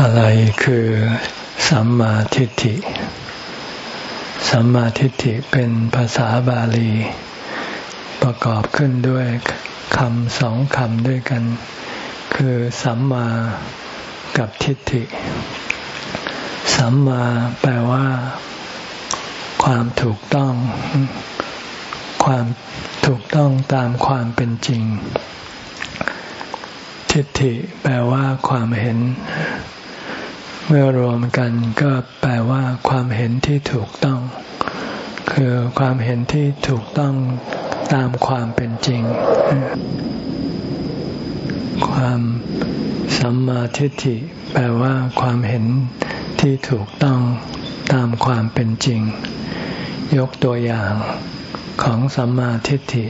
อะไรคือสัมมาทิฏฐิ สัมมาทิฏฐิเป็นภาษาบาลี ประกอบขึ้นด้วยคำสองคำด้วยกัน คือสัมมากับทิฏฐิ สัมมาแปลว่า ความถูกต้อง ความถูกต้องตามความเป็นจริง ทิฏฐิแปลว่าความเห็น เมื่อรวมกันก็แปลว่า ความเห็นที่ถูกต้อง คือความเห็นที่ถูกต้องตามความเป็นจริง ความสัมมาทิฏฐิ แปลว่า ความเห็นที่ถูกต้องตามความเป็นจริง ยกตัวอย่างของสัมมาทิฏฐิ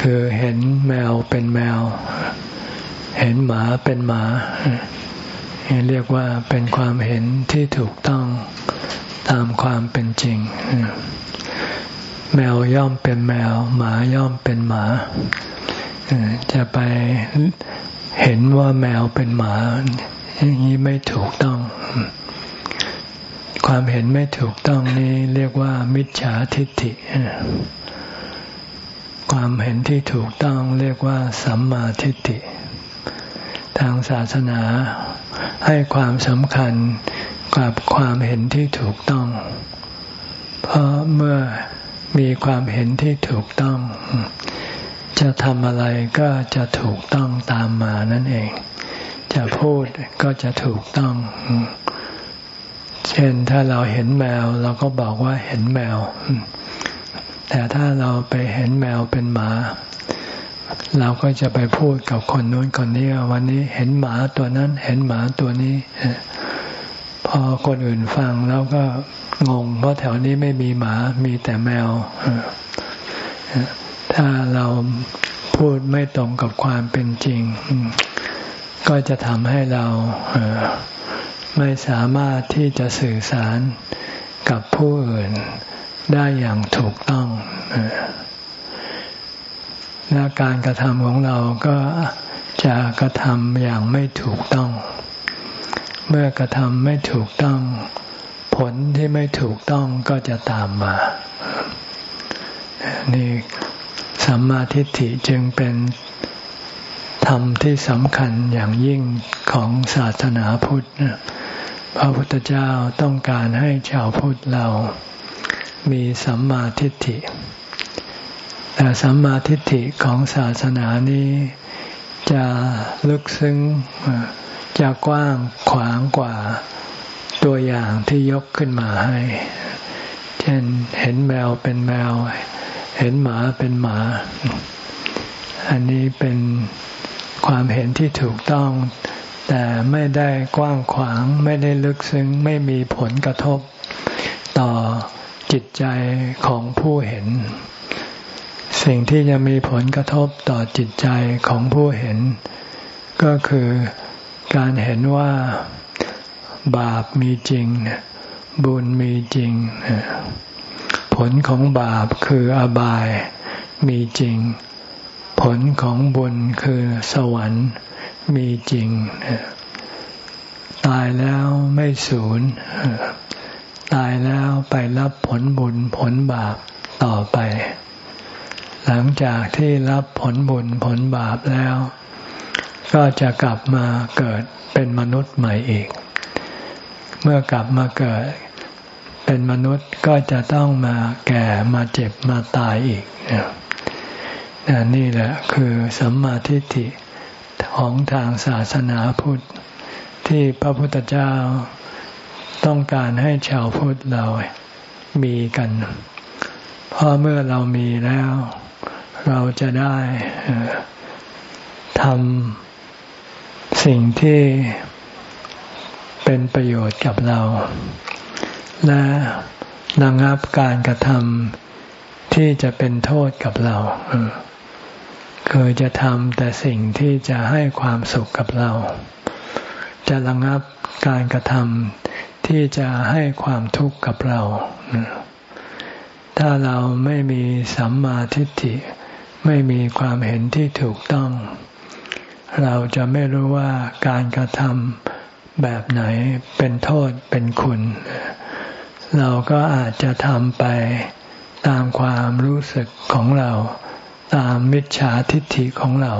คือเห็นแมวเป็นแมว เห็นหมาเป็นหมา เรียกว่าเป็นความเห็นที่ถูกต้องตามความเป็นจริง แมวย่อมเป็นแมว หมาย่อมเป็นหมา จะไปเห็นว่าแมวเป็นหมา อย่างนี้ไม่ถูกต้อง ความเห็นไม่ถูกต้องนี้เรียกว่า มิจฉาทิฏฐิความเห็นที่ถูกต้องเรียกว่า สัมมาทิฏฐิ ทางศาสนา ให้ความสำคัญกับความเห็นที่ถูกต้อง เพราะเมื่อมีความเห็นที่ถูกต้อง จะทำอะไรก็จะถูกต้องตามมานั่นเอง จะพูดก็จะถูกต้อง เช่นถ้าเราเห็นแมว เราก็บอกว่าเห็นแมว แต่ถ้าเราไปเห็นแมวเป็นหมา เราก็จะไปพูดกับคนนู้นคนนี้วันนี้เห็นหมาตัวนั้น เห็นหมาตัวนี้ พอคนอื่นฟังแล้วก็งง เพราะแถวนี้ไม่มีหมามีแต่แมว ถ้าเราพูดไม่ตรงกับความเป็นจริง ก็จะทำให้เราไม่สามารถที่จะสื่อสารกับผู้อื่นได้อย่างถูกต้อง และการกระทำของเราก็จะกระทำอย่างไม่ถูกต้อง เมื่อกระทำไม่ถูกต้อง ผลที่ไม่ถูกต้องก็จะตามมา นี่สัมมาทิฏฐิจึงเป็นธรรมที่สำคัญอย่างยิ่งของศาสนาพุทธ พระพุทธเจ้าต้องการให้ชาวพุทธเรามีสัมมาทิฏฐิ แต่สัมมาทิฏฐิของศาสนานี้จะลึกซึ้งจะกว้างขวางกว่าตัวอย่างที่ยกขึ้นมาให้ เช่นเห็นแมวเป็นแมว เห็นหมาเป็นหมา อันนี้เป็นความเห็นที่ถูกต้อง แต่ไม่ได้กว้างขวาง ไม่ได้ลึกซึ้ง ไม่มีผลกระทบต่อจิตใจของผู้เห็น สิ่งที่จะมีผลกระทบต่อจิตใจของผู้เห็น ก็คือการเห็นว่าบาปมีจริง บุญมีจริง ผลของบาปคืออบายมีจริง ผลของบุญคือสวรรค์มีจริง ตายแล้วไม่สูญตายแล้วไปรับผลบุญผลบาปต่อไป หลังจากที่รับผลบุญผลบาปแล้ว ก็จะกลับมาเกิดเป็นมนุษย์ใหม่อีก เมื่อกลับมาเกิดเป็นมนุษย์ก็จะต้องมาแก่มาเจ็บมาตายอีกนี่แหละคือสัมมาทิฏฐิของทางศาสนาพุทธ ที่พระพุทธเจ้าต้องการให้ชาวพุทธเรามีกัน เพราะเมื่อเรามีแล้ว เราจะได้ทำสิ่งที่เป็นประโยชน์กับเรา และระงับการกระทำที่จะเป็นโทษกับเราคือจะทำแต่สิ่งที่จะให้ความสุขกับเรา จะระงับการกระทำที่จะให้ความทุกข์กับเรา ถ้าเราไม่มีสัมมาทิฏฐิ ไม่มีความเห็นที่ถูกต้อง เราจะไม่รู้ว่าการกระทำแบบไหนเป็นโทษเป็นคุณ เราก็อาจจะทำไปตามความรู้สึกของเรา ตามมิจฉาทิฏฐิของเรา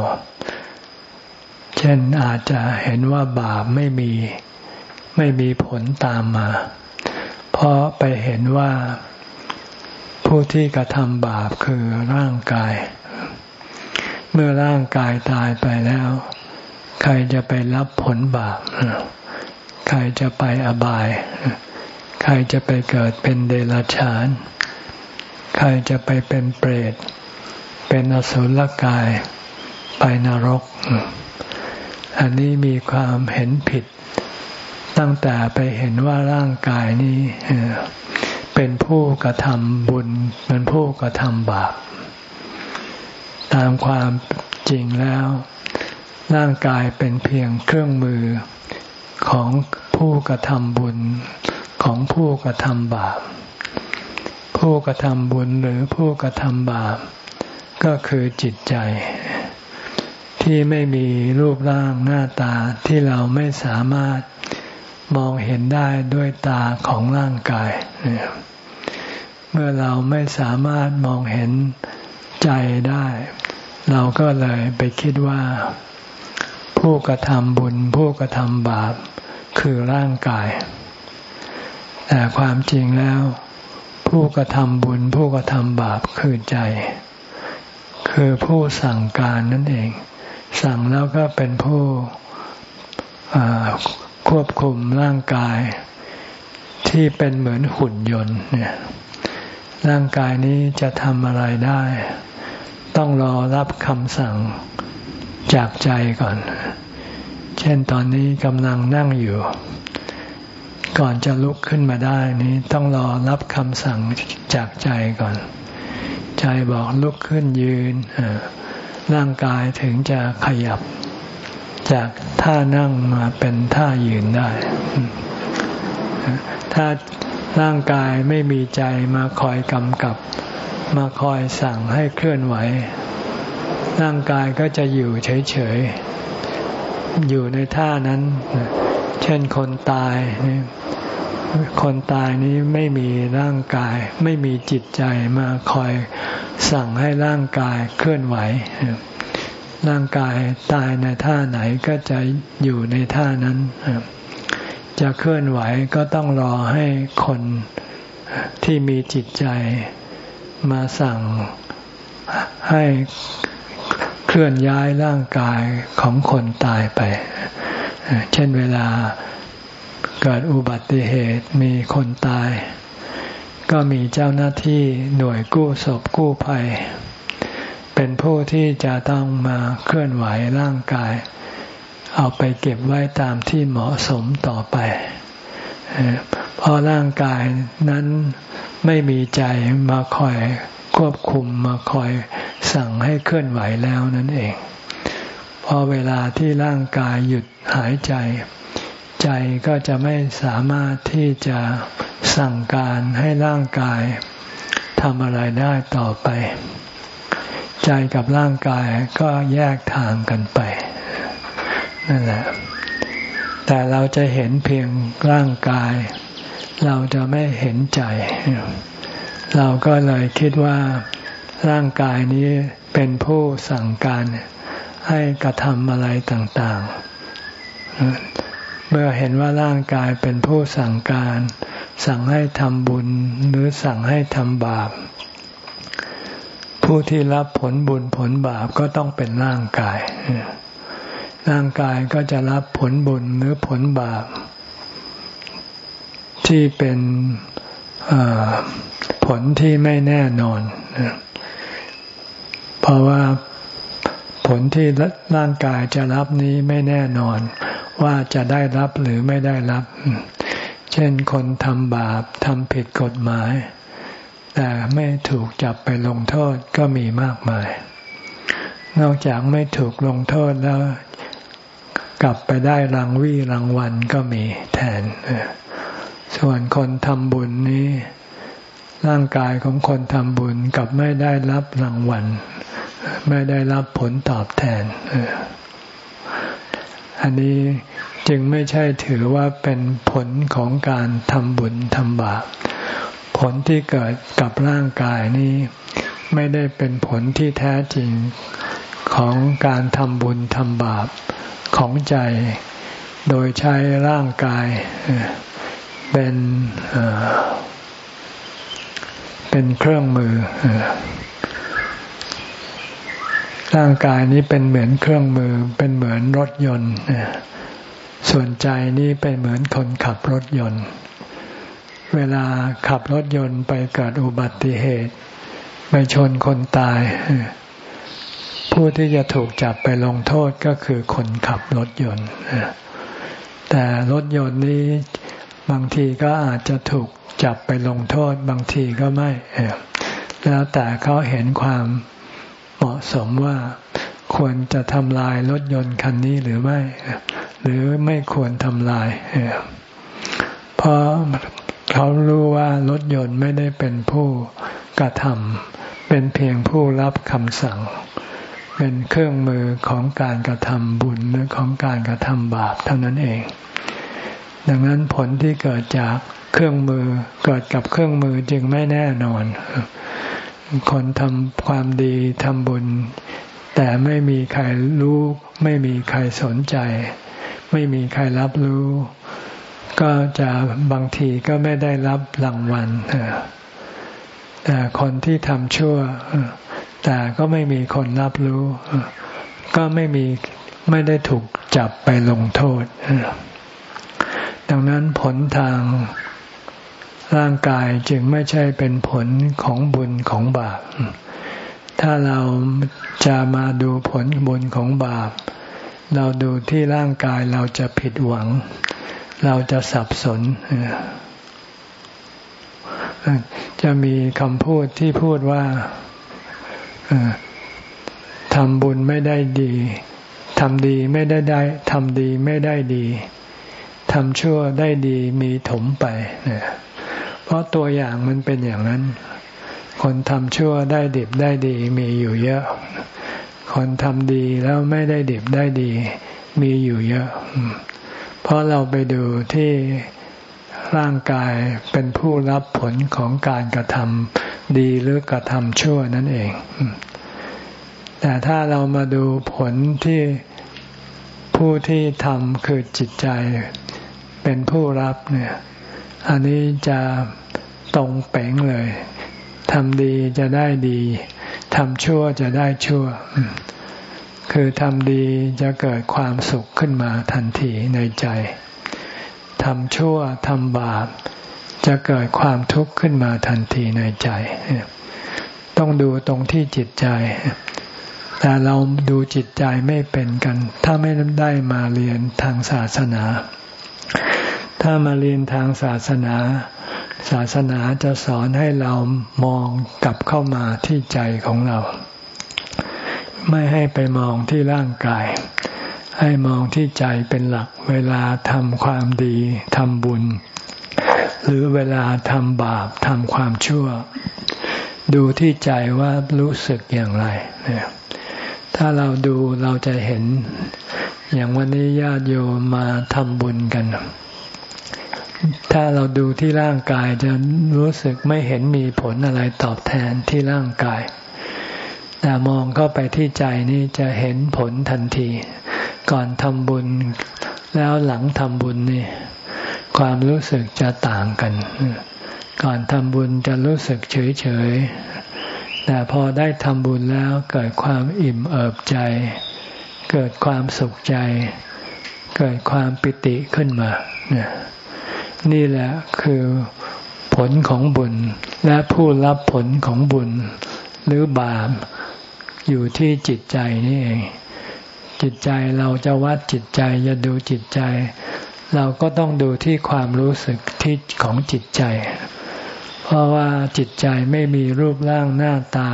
เช่นอาจจะเห็นว่าบาปไม่มี ไม่มีผลตามมา เพราะไปเห็นว่าผู้ที่กระทำบาปคือร่างกาย เมื่อร่างกายตายไปแล้ว ใครจะไปรับผลบาปใครจะไปอบาย ใครจะไปเกิดเป็นเดรัจฉาน ใครจะไปเป็นเปรต เป็นอสุรกาย ไปนรก อันนี้มีความเห็นผิด ตั้งแต่ไปเห็นว่าร่างกายนี้เป็นผู้กระทำบุญเป็นผู้กระทำบาป ตามความจริงแล้ว ร่างกายเป็นเพียงเครื่องมือของผู้กระทำบุญของผู้กระทำบาป ผู้กระทำบุญหรือผู้กระทำบาป ก็คือจิตใจ ที่ไม่มีรูปร่างหน้าตาที่เราไม่สามารถมองเห็นได้ด้วยตาของร่างกาย เมื่อเราไม่สามารถมองเห็นใจได้ เราก็เลยไปคิดว่า ผู้กระทำบุญ ผู้กระทำบาปคือร่างกาย แต่ความจริงแล้ว ผู้กระทำบุญ ผู้กระทำบาปคือใจ คือผู้สั่งการนั่นเอง สั่งแล้วก็เป็นผู้ควบคุมร่างกาย ที่เป็นเหมือนหุ่นยนต์เนี่ยร่างกายนี้จะทำอะไรได้ ต้องรอรับคำสั่งจากใจก่อน เช่นตอนนี้กำลังนั่งอยู่ ก่อนจะลุกขึ้นมาได้นี้ต้องรอรับคำสั่งจากใจก่อน ใจบอกลุกขึ้นยืนร่างกายถึงจะขยับ จากท่านั่งมาเป็นท่ายืนได้ ถ้าร่างกายไม่มีใจมาคอยกำกับ มาคอยสั่งให้เคลื่อนไหว ร่างกายก็จะอยู่เฉยๆ อยู่ในท่านั้น เช่นคนตายคนตายนี้ไม่มีร่างกาย ไม่มีจิตใจมาคอยสั่งให้ร่างกายเคลื่อนไหว ร่างกายตายในท่าไหนก็จะอยู่ในท่านั้น จะเคลื่อนไหวก็ต้องรอให้คนที่มีจิตใจ มาสั่งให้เคลื่อนย้ายร่างกายของคนตายไป เช่นเวลาเกิดอุบัติเหตุมีคนตาย ก็มีเจ้าหน้าที่หน่วยกู้ศพกู้ภัย เป็นผู้ที่จะต้องมาเคลื่อนไหวร่างกาย เอาไปเก็บไว้ตามที่เหมาะสมต่อไปเพราะร่างกายนั้น ไม่มีใจมาคอยควบคุมมาคอยสั่งให้เคลื่อนไหวแล้วนั่นเอง พอเวลาที่ร่างกายหยุดหายใจ ใจก็จะไม่สามารถที่จะสั่งการให้ร่างกายทำอะไรได้ต่อไป ใจกับร่างกายก็แยกทางกันไป นั่นแหละ แต่เราจะเห็นเพียงร่างกาย เราจะไม่เห็นใจ เราก็เลยคิดว่าร่างกายนี้เป็นผู้สั่งการให้กระทำอะไรต่างๆ เมื่อเห็นว่าร่างกายเป็นผู้สั่งการ สั่งให้ทำบุญหรือสั่งให้ทำบาป ผู้ที่รับผลบุญผลบาปก็ต้องเป็นร่างกาย ร่างกายก็จะรับผลบุญหรือผลบาป ที่เป็นผลที่ไม่แน่นอน เพราะว่าผลที่ร่างกายจะรับนี้ไม่แน่นอน ว่าจะได้รับหรือไม่ได้รับ เช่นคนทำบาปทำผิดกฎหมาย แต่ไม่ถูกจับไปลงโทษก็มีมากมาย นอกจากไม่ถูกลงโทษแล้ว กลับไปได้รางวี่รางวัลก็มีแทน ส่วนคนทำบุญนี้ ร่างกายของคนทำบุญกับไม่ได้รับรางวัล ไม่ได้รับผลตอบแทน อันนี้จึงไม่ใช่ถือว่าเป็นผลของการทำบุญทำบาปผลที่เกิดกับร่างกายนี้ ไม่ได้เป็นผลที่แท้จริงของการทำบุญทำบาปของใจ โดยใช้ร่างกาย เป็นเป็นเครื่องมือ ร่างกายนี้เป็นเหมือนเครื่องมือ เป็นเหมือนรถยนต์ส่วนใจนี้เป็นเหมือนคนขับรถยนต์ เวลาขับรถยนต์ไปเกิดอุบัติเหตุ ไปชนคนตาย ผู้ที่จะถูกจับไปลงโทษก็คือคนขับรถยนต์แต่รถยนต์นี้ บางทีก็อาจจะถูกจับไปลงโทษ บางทีก็ไม่ แล้วแต่เขาเห็นความเหมาะสมว่าควรจะทำลายรถยนต์คันนี้หรือไม่ หรือไม่ควรทำลาย เพราะเขารู้ว่ารถยนต์ไม่ได้เป็นผู้กระทำเป็นเพียงผู้รับคำสั่ง เป็นเครื่องมือของการกระทำบุญหรือของการกระทำบาปเท่านั้นเอง ดังนั้นผลที่เกิดจากเครื่องมือเกิดกับเครื่องมือจึงไม่แน่นอน คนทำความดีทำบุญ แต่ไม่มีใครรู้ ไม่มีใครสนใจ ไม่มีใครรับรู้ ก็จะบางทีก็ไม่ได้รับรางวัลแต่คนที่ทำชั่ว แต่ก็ไม่มีคนรับรู้ ก็ไม่มีไม่ได้ถูกจับไปลงโทษ ดังนั้นผลทางร่างกายจึงไม่ใช่เป็นผลของบุญของบาป ถ้าเราจะมาดูผลบุญของบาป เราดูที่ร่างกายเราจะผิดหวัง เราจะสับสน จะมีคำพูดที่พูดว่าทำบุญไม่ได้ดีทำดีไม่ได้ได้ทำดีไม่ได้ดี ทำชั่วได้ดีมีถมไปเนี่ยเพราะตัวอย่างมันเป็นอย่างนั้น คนทำชั่วได้ดิบได้ดีมีอยู่เยอะ คนทำดีแล้วไม่ได้ดิบได้ดีมีอยู่เยอะ เพราะเราไปดูที่ร่างกายเป็นผู้รับผลของการกระทำดีหรือกระทำชั่วนั่นเอง แต่ถ้าเรามาดูผลที่ผู้ที่ทำคือจิตใจ เป็นผู้รับเนี่ย อันนี้จะตรงเป๋งเลยทำดีจะได้ดีทำชั่วจะได้ชั่ว คือทำดีจะเกิดความสุขขึ้นมาทันทีในใจทำชั่วทำบาปจะเกิดความทุกข์ขึ้นมาทันทีในใจ ต้องดูตรงที่จิตใจ แต่เราดูจิตใจไม่เป็นกัน ถ้าไม่ได้มาเรียนทางศาสนา ถ้ามาเรียนทางศาสนา ศาสนาจะสอนให้เรามองกลับเข้ามาที่ใจของเรา ไม่ให้ไปมองที่ร่างกาย ให้มองที่ใจเป็นหลัก เวลาทำความดีทำบุญ หรือเวลาทำบาปทำความชั่ว ดูที่ใจว่ารู้สึกอย่างไร ถ้าเราดูเราจะเห็น อย่างวันนี้ญาติโยมมาทำบุญกัน ถ้าเราดูที่ร่างกายจะรู้สึกไม่เห็นมีผลอะไรตอบแทนที่ร่างกาย แต่มองเข้าไปที่ใจนี่จะเห็นผลทันที ก่อนทำบุญแล้วหลังทำบุญนี่ความรู้สึกจะต่างกัน ก่อนทำบุญจะรู้สึกเฉยเฉยแต่พอได้ทำบุญแล้วเกิดความอิ่มเอิบใจ เกิดความสุขใจ เกิดความปิติขึ้นมาเนี่ยนี่แหละคือผลของบุญและผู้รับผลของบุญ หรือบาปอยู่ที่จิตใจนี่เอง จิตใจเราจะวัดจิตใจจะดูจิตใจ เราก็ต้องดูที่ความรู้สึกที่ของจิตใจ เพราะว่าจิตใจไม่มีรูปร่างหน้าตา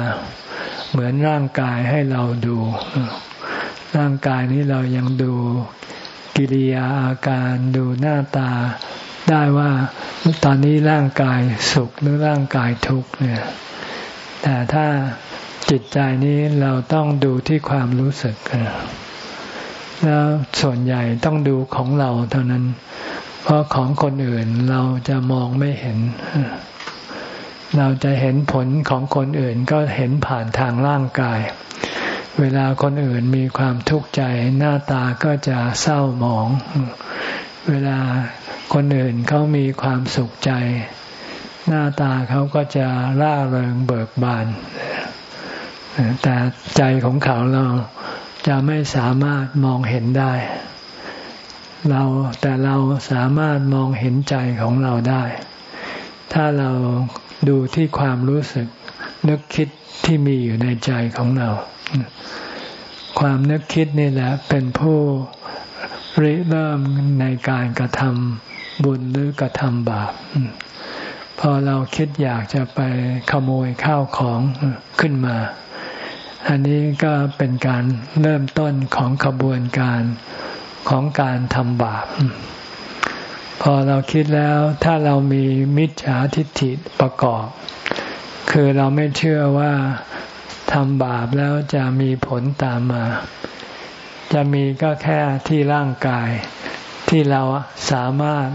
เหมือนร่างกายให้เราดู ร่างกายนี้เรายังดูกิริยาอาการดูหน้าตา ได้ว่าตอนนี้ร่างกายสุขหรือร่างกายทุกข์เนี่ย แต่ถ้าจิตใจนี้เราต้องดูที่ความรู้สึกแล้วส่วนใหญ่ต้องดูของเราเท่านั้น เพราะของคนอื่นเราจะมองไม่เห็น เราจะเห็นผลของคนอื่นก็เห็นผ่านทางร่างกาย เวลาคนอื่นมีความทุกข์ใจหน้าตาก็จะเศร้าหมอง เวลาคนอื่นเขามีความสุขใจ หน้าตาเขาก็จะร่าเริงเบิกบาน แต่ใจของเขาเราจะไม่สามารถมองเห็นได้ เราแต่เราสามารถมองเห็นใจของเราได้ ถ้าเราดูที่ความรู้สึกนึกคิดที่มีอยู่ในใจของเรา ความนึกคิดนี่แหละเป็นผู้ริเริ่มในการกระทำบุญหรือกระทำบาป พอเราคิดอยากจะไปขโมยข้าวของขึ้นมา อันนี้ก็เป็นการเริ่มต้นของขบวนการของการทำบาป พอเราคิดแล้วถ้าเรามีมิจฉาทิฏฐิประกอบ คือเราไม่เชื่อว่า ทำบาปแล้วจะมีผลตามมา จะมีก็แค่ที่ร่างกาย ที่เราสามารถ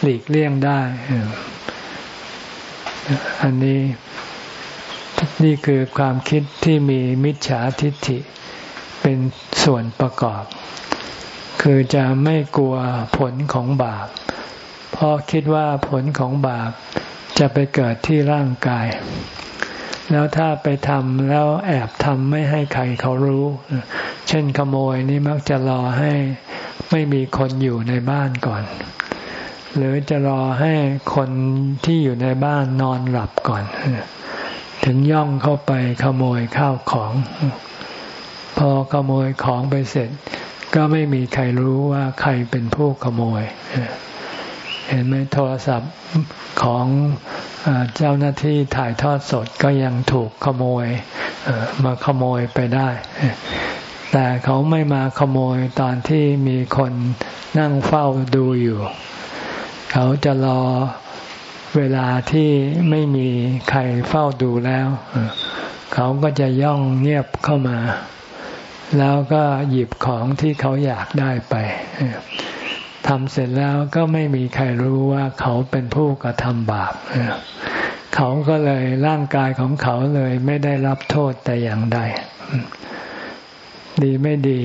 หลีกเลี่ยงได้ อันนี้นี่คือความคิดที่มีมิจฉาทิฏฐิ เป็นส่วนประกอบ คือจะไม่กลัวผลของบาป เพราะคิดว่าผลของบาปจะไปเกิดที่ร่างกาย แล้วถ้าไปทำแล้วแอบทำไม่ให้ใครเขารู้ เช่นขโมยนี่มักจะรอให้ไม่มีคนอยู่ในบ้านก่อน หรือจะรอให้คนที่อยู่ในบ้านนอนหลับก่อน ถึงย่องเข้าไปขโมยข้าวของ พอขโมยของไปเสร็จ ก็ไม่มีใครรู้ว่าใครเป็นผู้ขโมย เห็นไหมโทรศัพท์ของเจ้าหน้าที่ถ่ายทอดสดก็ยังถูกขโมยมาขโมยไปได้ แต่เขาไม่มาขโมยตอนที่มีคนนั่งเฝ้าดูอยู่ เขาจะรอเวลาที่ไม่มีใครเฝ้าดูแล้ว เขาก็จะย่องเงียบเข้ามา แล้วก็หยิบของที่เขาอยากได้ไป ทำเสร็จแล้วก็ไม่มีใครรู้ว่าเขาเป็นผู้กระทำบาป เขาก็เลยร่างกายของเขาเลยไม่ได้รับโทษแต่อย่างใด ดีไม่ดี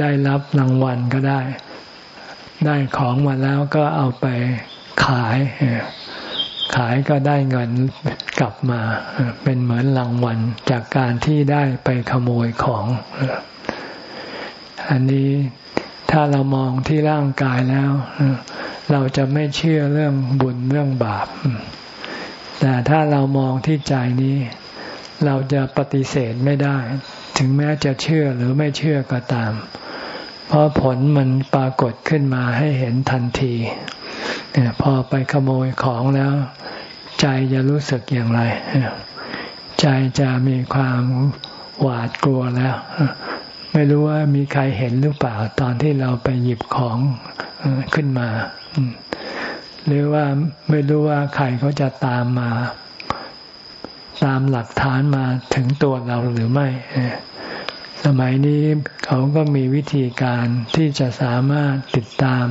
ได้รับรางวัลก็ได้ ได้ของมาแล้วก็เอาไปขาย ขายก็ได้เงินกลับมา เป็นเหมือนรางวัลจากการที่ได้ไปขโมยของ อันนี้ ถ้าเรามองที่ร่างกายแล้ว เราจะไม่เชื่อเรื่องบุญเรื่องบาป แต่ถ้าเรามองที่ใจนี้ เราจะปฏิเสธไม่ได้ ถึงแม้จะเชื่อหรือไม่เชื่อก็ตาม เพราะผลมันปรากฏขึ้นมาให้เห็นทันทีพอไปขโมยของแล้ว ใจจะรู้สึกอย่างไร ใจจะมีความหวาดกลัวแล้ว ไม่รู้ว่ามีใครเห็นหรือเปล่าตอนที่เราไปหยิบของขึ้นมา หรือว่าไม่รู้ว่าใครเขาจะตามมา ตามหลักฐานมาถึงตัวเราหรือไม่ สมัยนี้เขาก็มีวิธีการที่จะสามารถติดตาม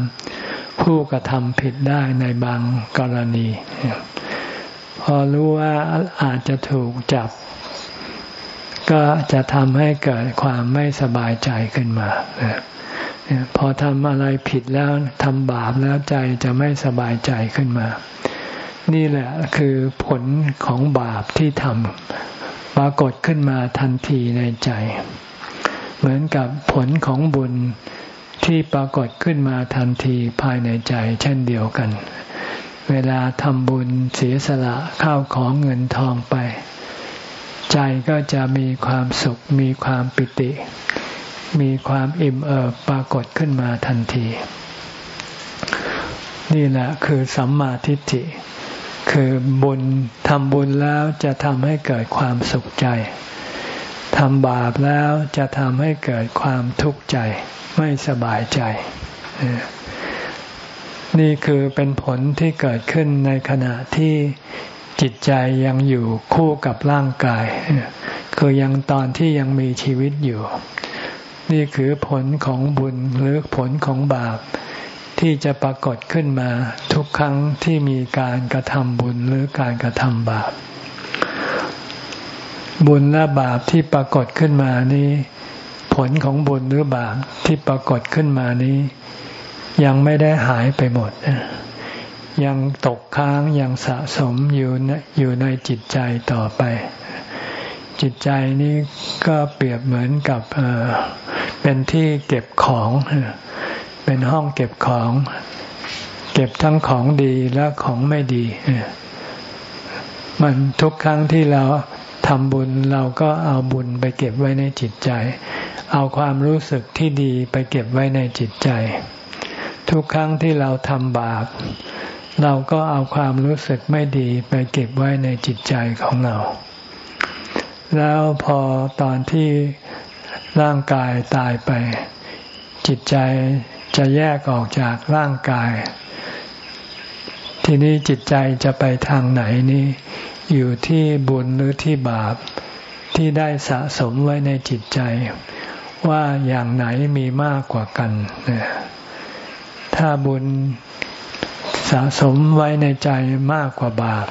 ผู้กระทำผิดได้ในบางกรณี พอรู้ว่าอาจจะถูกจับ ก็จะทำให้เกิดความไม่สบายใจขึ้นมาพอทำอะไรผิดแล้วทำบาปแล้วใจจะไม่สบายใจขึ้นมา นี่แหละคือผลของบาปที่ทำปรากฏขึ้นมาทันทีในใจ เหมือนกับผลของบุญที่ปรากฏขึ้นมาทันทีภายในใจเช่นเดียวกัน เวลาทำบุญเสียสละข้าวของเงินทองไป ใจก็จะมีความสุข มีความปิติ มีความอิ่มเอิบปรากฏขึ้นมาทันที นี่แหละคือสัมมาทิฏฐิคือบุญทำบุญแล้วจะทำให้เกิดความสุขใจทำบาปแล้วจะทำให้เกิดความทุกข์ใจ ไม่สบายใจ นี่คือเป็นผลที่เกิดขึ้นในขณะที่ จิตใจยังอยู่คู่กับร่างกาย คือยังตอนที่ยังมีชีวิตอยู่ นี่คือผลของบุญหรือผลของบาป ที่จะปรากฏขึ้นมาทุกครั้งที่มีการกระทำบุญหรือการกระทำบาป บุญและบาปที่ปรากฏขึ้นมานี้ ผลของบุญหรือบาปที่ปรากฏขึ้นมานี้ ยังไม่ได้หายไปหมด ยังตกค้างยังสะสมอยู่อยู่ในจิตใจต่อไป จิตใจนี้ก็เปรียบเหมือนกับเป็นที่เก็บของ เป็นห้องเก็บของ เก็บทั้งของดีและของไม่ดี มันทุกครั้งที่เราทำบุญเราก็เอาบุญไปเก็บไว้ในจิตใจ เอาความรู้สึกที่ดีไปเก็บไว้ในจิตใจ ทุกครั้งที่เราทำบาป เราก็เอาความรู้สึกไม่ดีไปเก็บไว้ในจิตใจของเรา แล้วพอตอนที่ร่างกายตายไป จิตใจจะแยกออกจากร่างกาย ทีนี้จิตใจจะไปทางไหนนี่อยู่ที่บุญหรือที่บาปที่ได้สะสมไว้ในจิตใจ ว่าอย่างไหนมีมากกว่ากัน ถ้าบุญ สะสมไว้ในใจมากกว่าบาป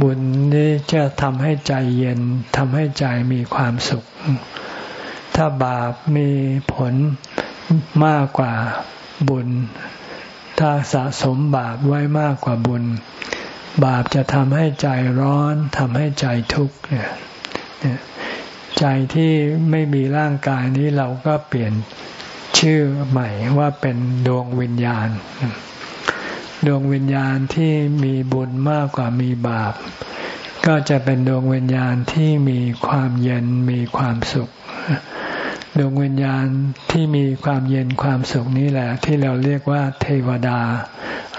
บุญนี้จะทำให้ใจเย็นทำให้ใจมีความสุข ถ้าบาปมีผลมากกว่าบุญ ถ้าสะสมบาปไว้มากกว่าบุญ บาปจะทำให้ใจร้อนทำให้ใจทุกข์เนี่ยใจที่ไม่มีร่างกายนี้เราก็เปลี่ยนชื่อใหม่ว่าเป็นดวงวิญญาณ ดวงวิญญาณที่มีบุญมากกว่ามีบาป ก็จะเป็นดวงวิญญาณที่มีความเย็นมีความสุข ดวงวิญญาณที่มีความเย็นความสุขนี้แหละ ที่เราเรียกว่า เทวดา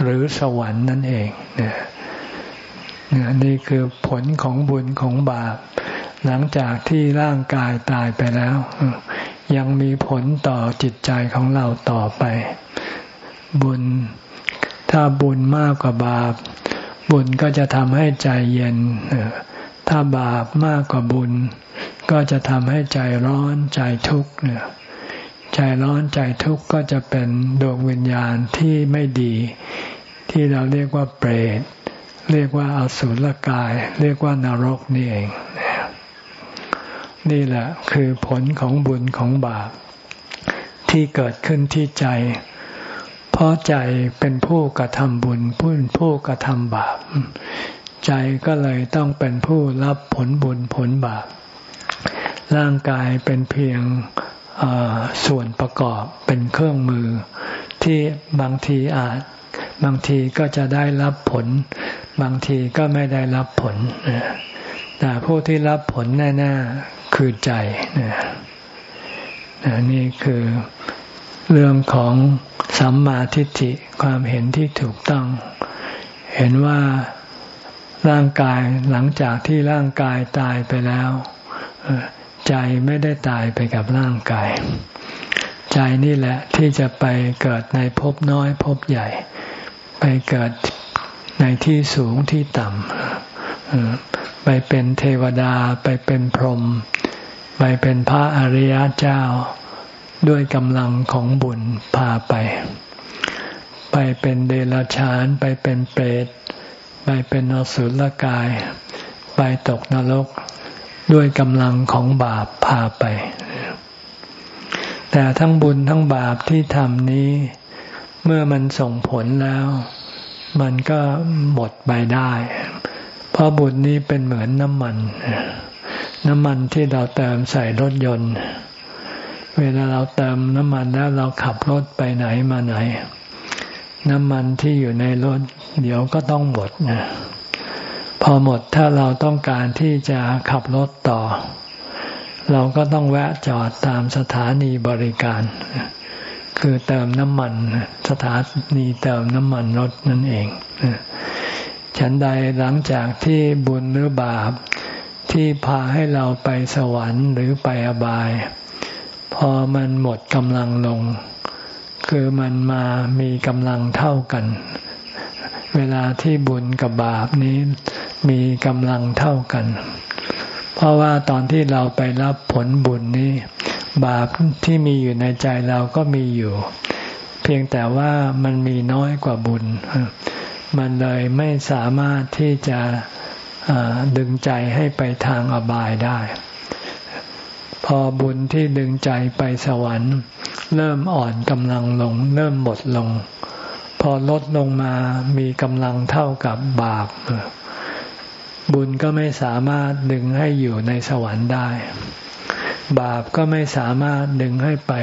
หรือสวรรค์นั่นเองเนี่ยนี่คือผลของบุญของบาป หลังจากที่ร่างกายตายไปแล้ว ยังมีผลต่อจิตใจของเราต่อไป บุญ ถ้าบุญมากกว่าบาป บุญก็จะทำให้ใจเย็น ถ้าบาปมากกว่าบุญ ก็จะทำให้ใจร้อนใจทุกข์เนี่ยใจร้อนใจทุกข์ก็จะเป็นดวงวิญญาณที่ไม่ดี ที่เราเรียกว่าเปรตเรียกว่าอสุรกาย เรียกว่านรกนี่เอง นี่แหละคือผลของบุญของบาปที่เกิดขึ้นที่ใจ พราะใจเป็นผู้กระทำบุญผู้ผู้กระทำบาป ใจก็เลยต้องเป็นผู้รับผลบุญผลบาป ร่างกายเป็นเพียงส่วนประกอบเป็นเครื่องมือ ที่บางทีอาจ บางทีก็จะได้รับผล บางทีก็ไม่ได้รับผล แต่ผู้ที่รับผลแน่ๆคือใจนี่คือ เรื่องของสัมมาทิฏฐิความเห็นที่ถูกต้อง เห็นว่าร่างกายหลังจากที่ร่างกายตายไปแล้ว ใจไม่ได้ตายไปกับร่างกาย ใจนี่แหละที่จะไปเกิดในภพน้อยภพใหญ่ ไปเกิดในที่สูงที่ต่ำไปเป็นเทวดาไปเป็นพรหมไปเป็นพระอริยเจ้า ด้วยกำลังของบุญพาไป ไปเป็นเดรัจฉาน ไปเป็นเปรต ไปเป็นอสุรกาย ไปตกนรก ด้วยกำลังของบาปพาไป แต่ทั้งบุญทั้งบาปที่ทำนี้ เมื่อมันส่งผลแล้ว มันก็หมดไปได้ เพราะบุญนี้เป็นเหมือนน้ำมัน น้ำมันที่เราเติมใส่รถยนต์ เวลาเราเติมน้ำมันแล้วเราขับรถไปไหนมาไหน น้ำมันที่อยู่ในรถ เดี๋ยวก็ต้องหมดนะพอหมดถ้าเราต้องการที่จะขับรถต่อ เราก็ต้องแวะจอดตามสถานีบริการ คือเติมน้ำมัน สถานีเติมน้ำมันรถนั่นเองฉันใดหลังจากที่บุญหรือบาปที่พาให้เราไปสวรรค์หรือไปอบาย พอมันหมดกำลังลง คือมันมามีกำลังเท่ากัน เวลาที่บุญกับบาปนี้มีกำลังเท่ากัน เพราะว่าตอนที่เราไปรับผลบุญนี้ บาปที่มีอยู่ในใจเราก็มีอยู่ เพียงแต่ว่ามันมีน้อยกว่าบุญ มันเลยไม่สามารถที่จะดึงใจให้ไปทางอบายได้ พอบุญที่ดึงใจไปสวรรค์ เริ่มอ่อนกำลังลง เริ่มหมดลง พอลดลงมามีกำลังเท่ากับบาปบุญก็ไม่สามารถดึงให้อยู่ในสวรรค์ได้ บาปก็ไม่สามารถดึงให้ไป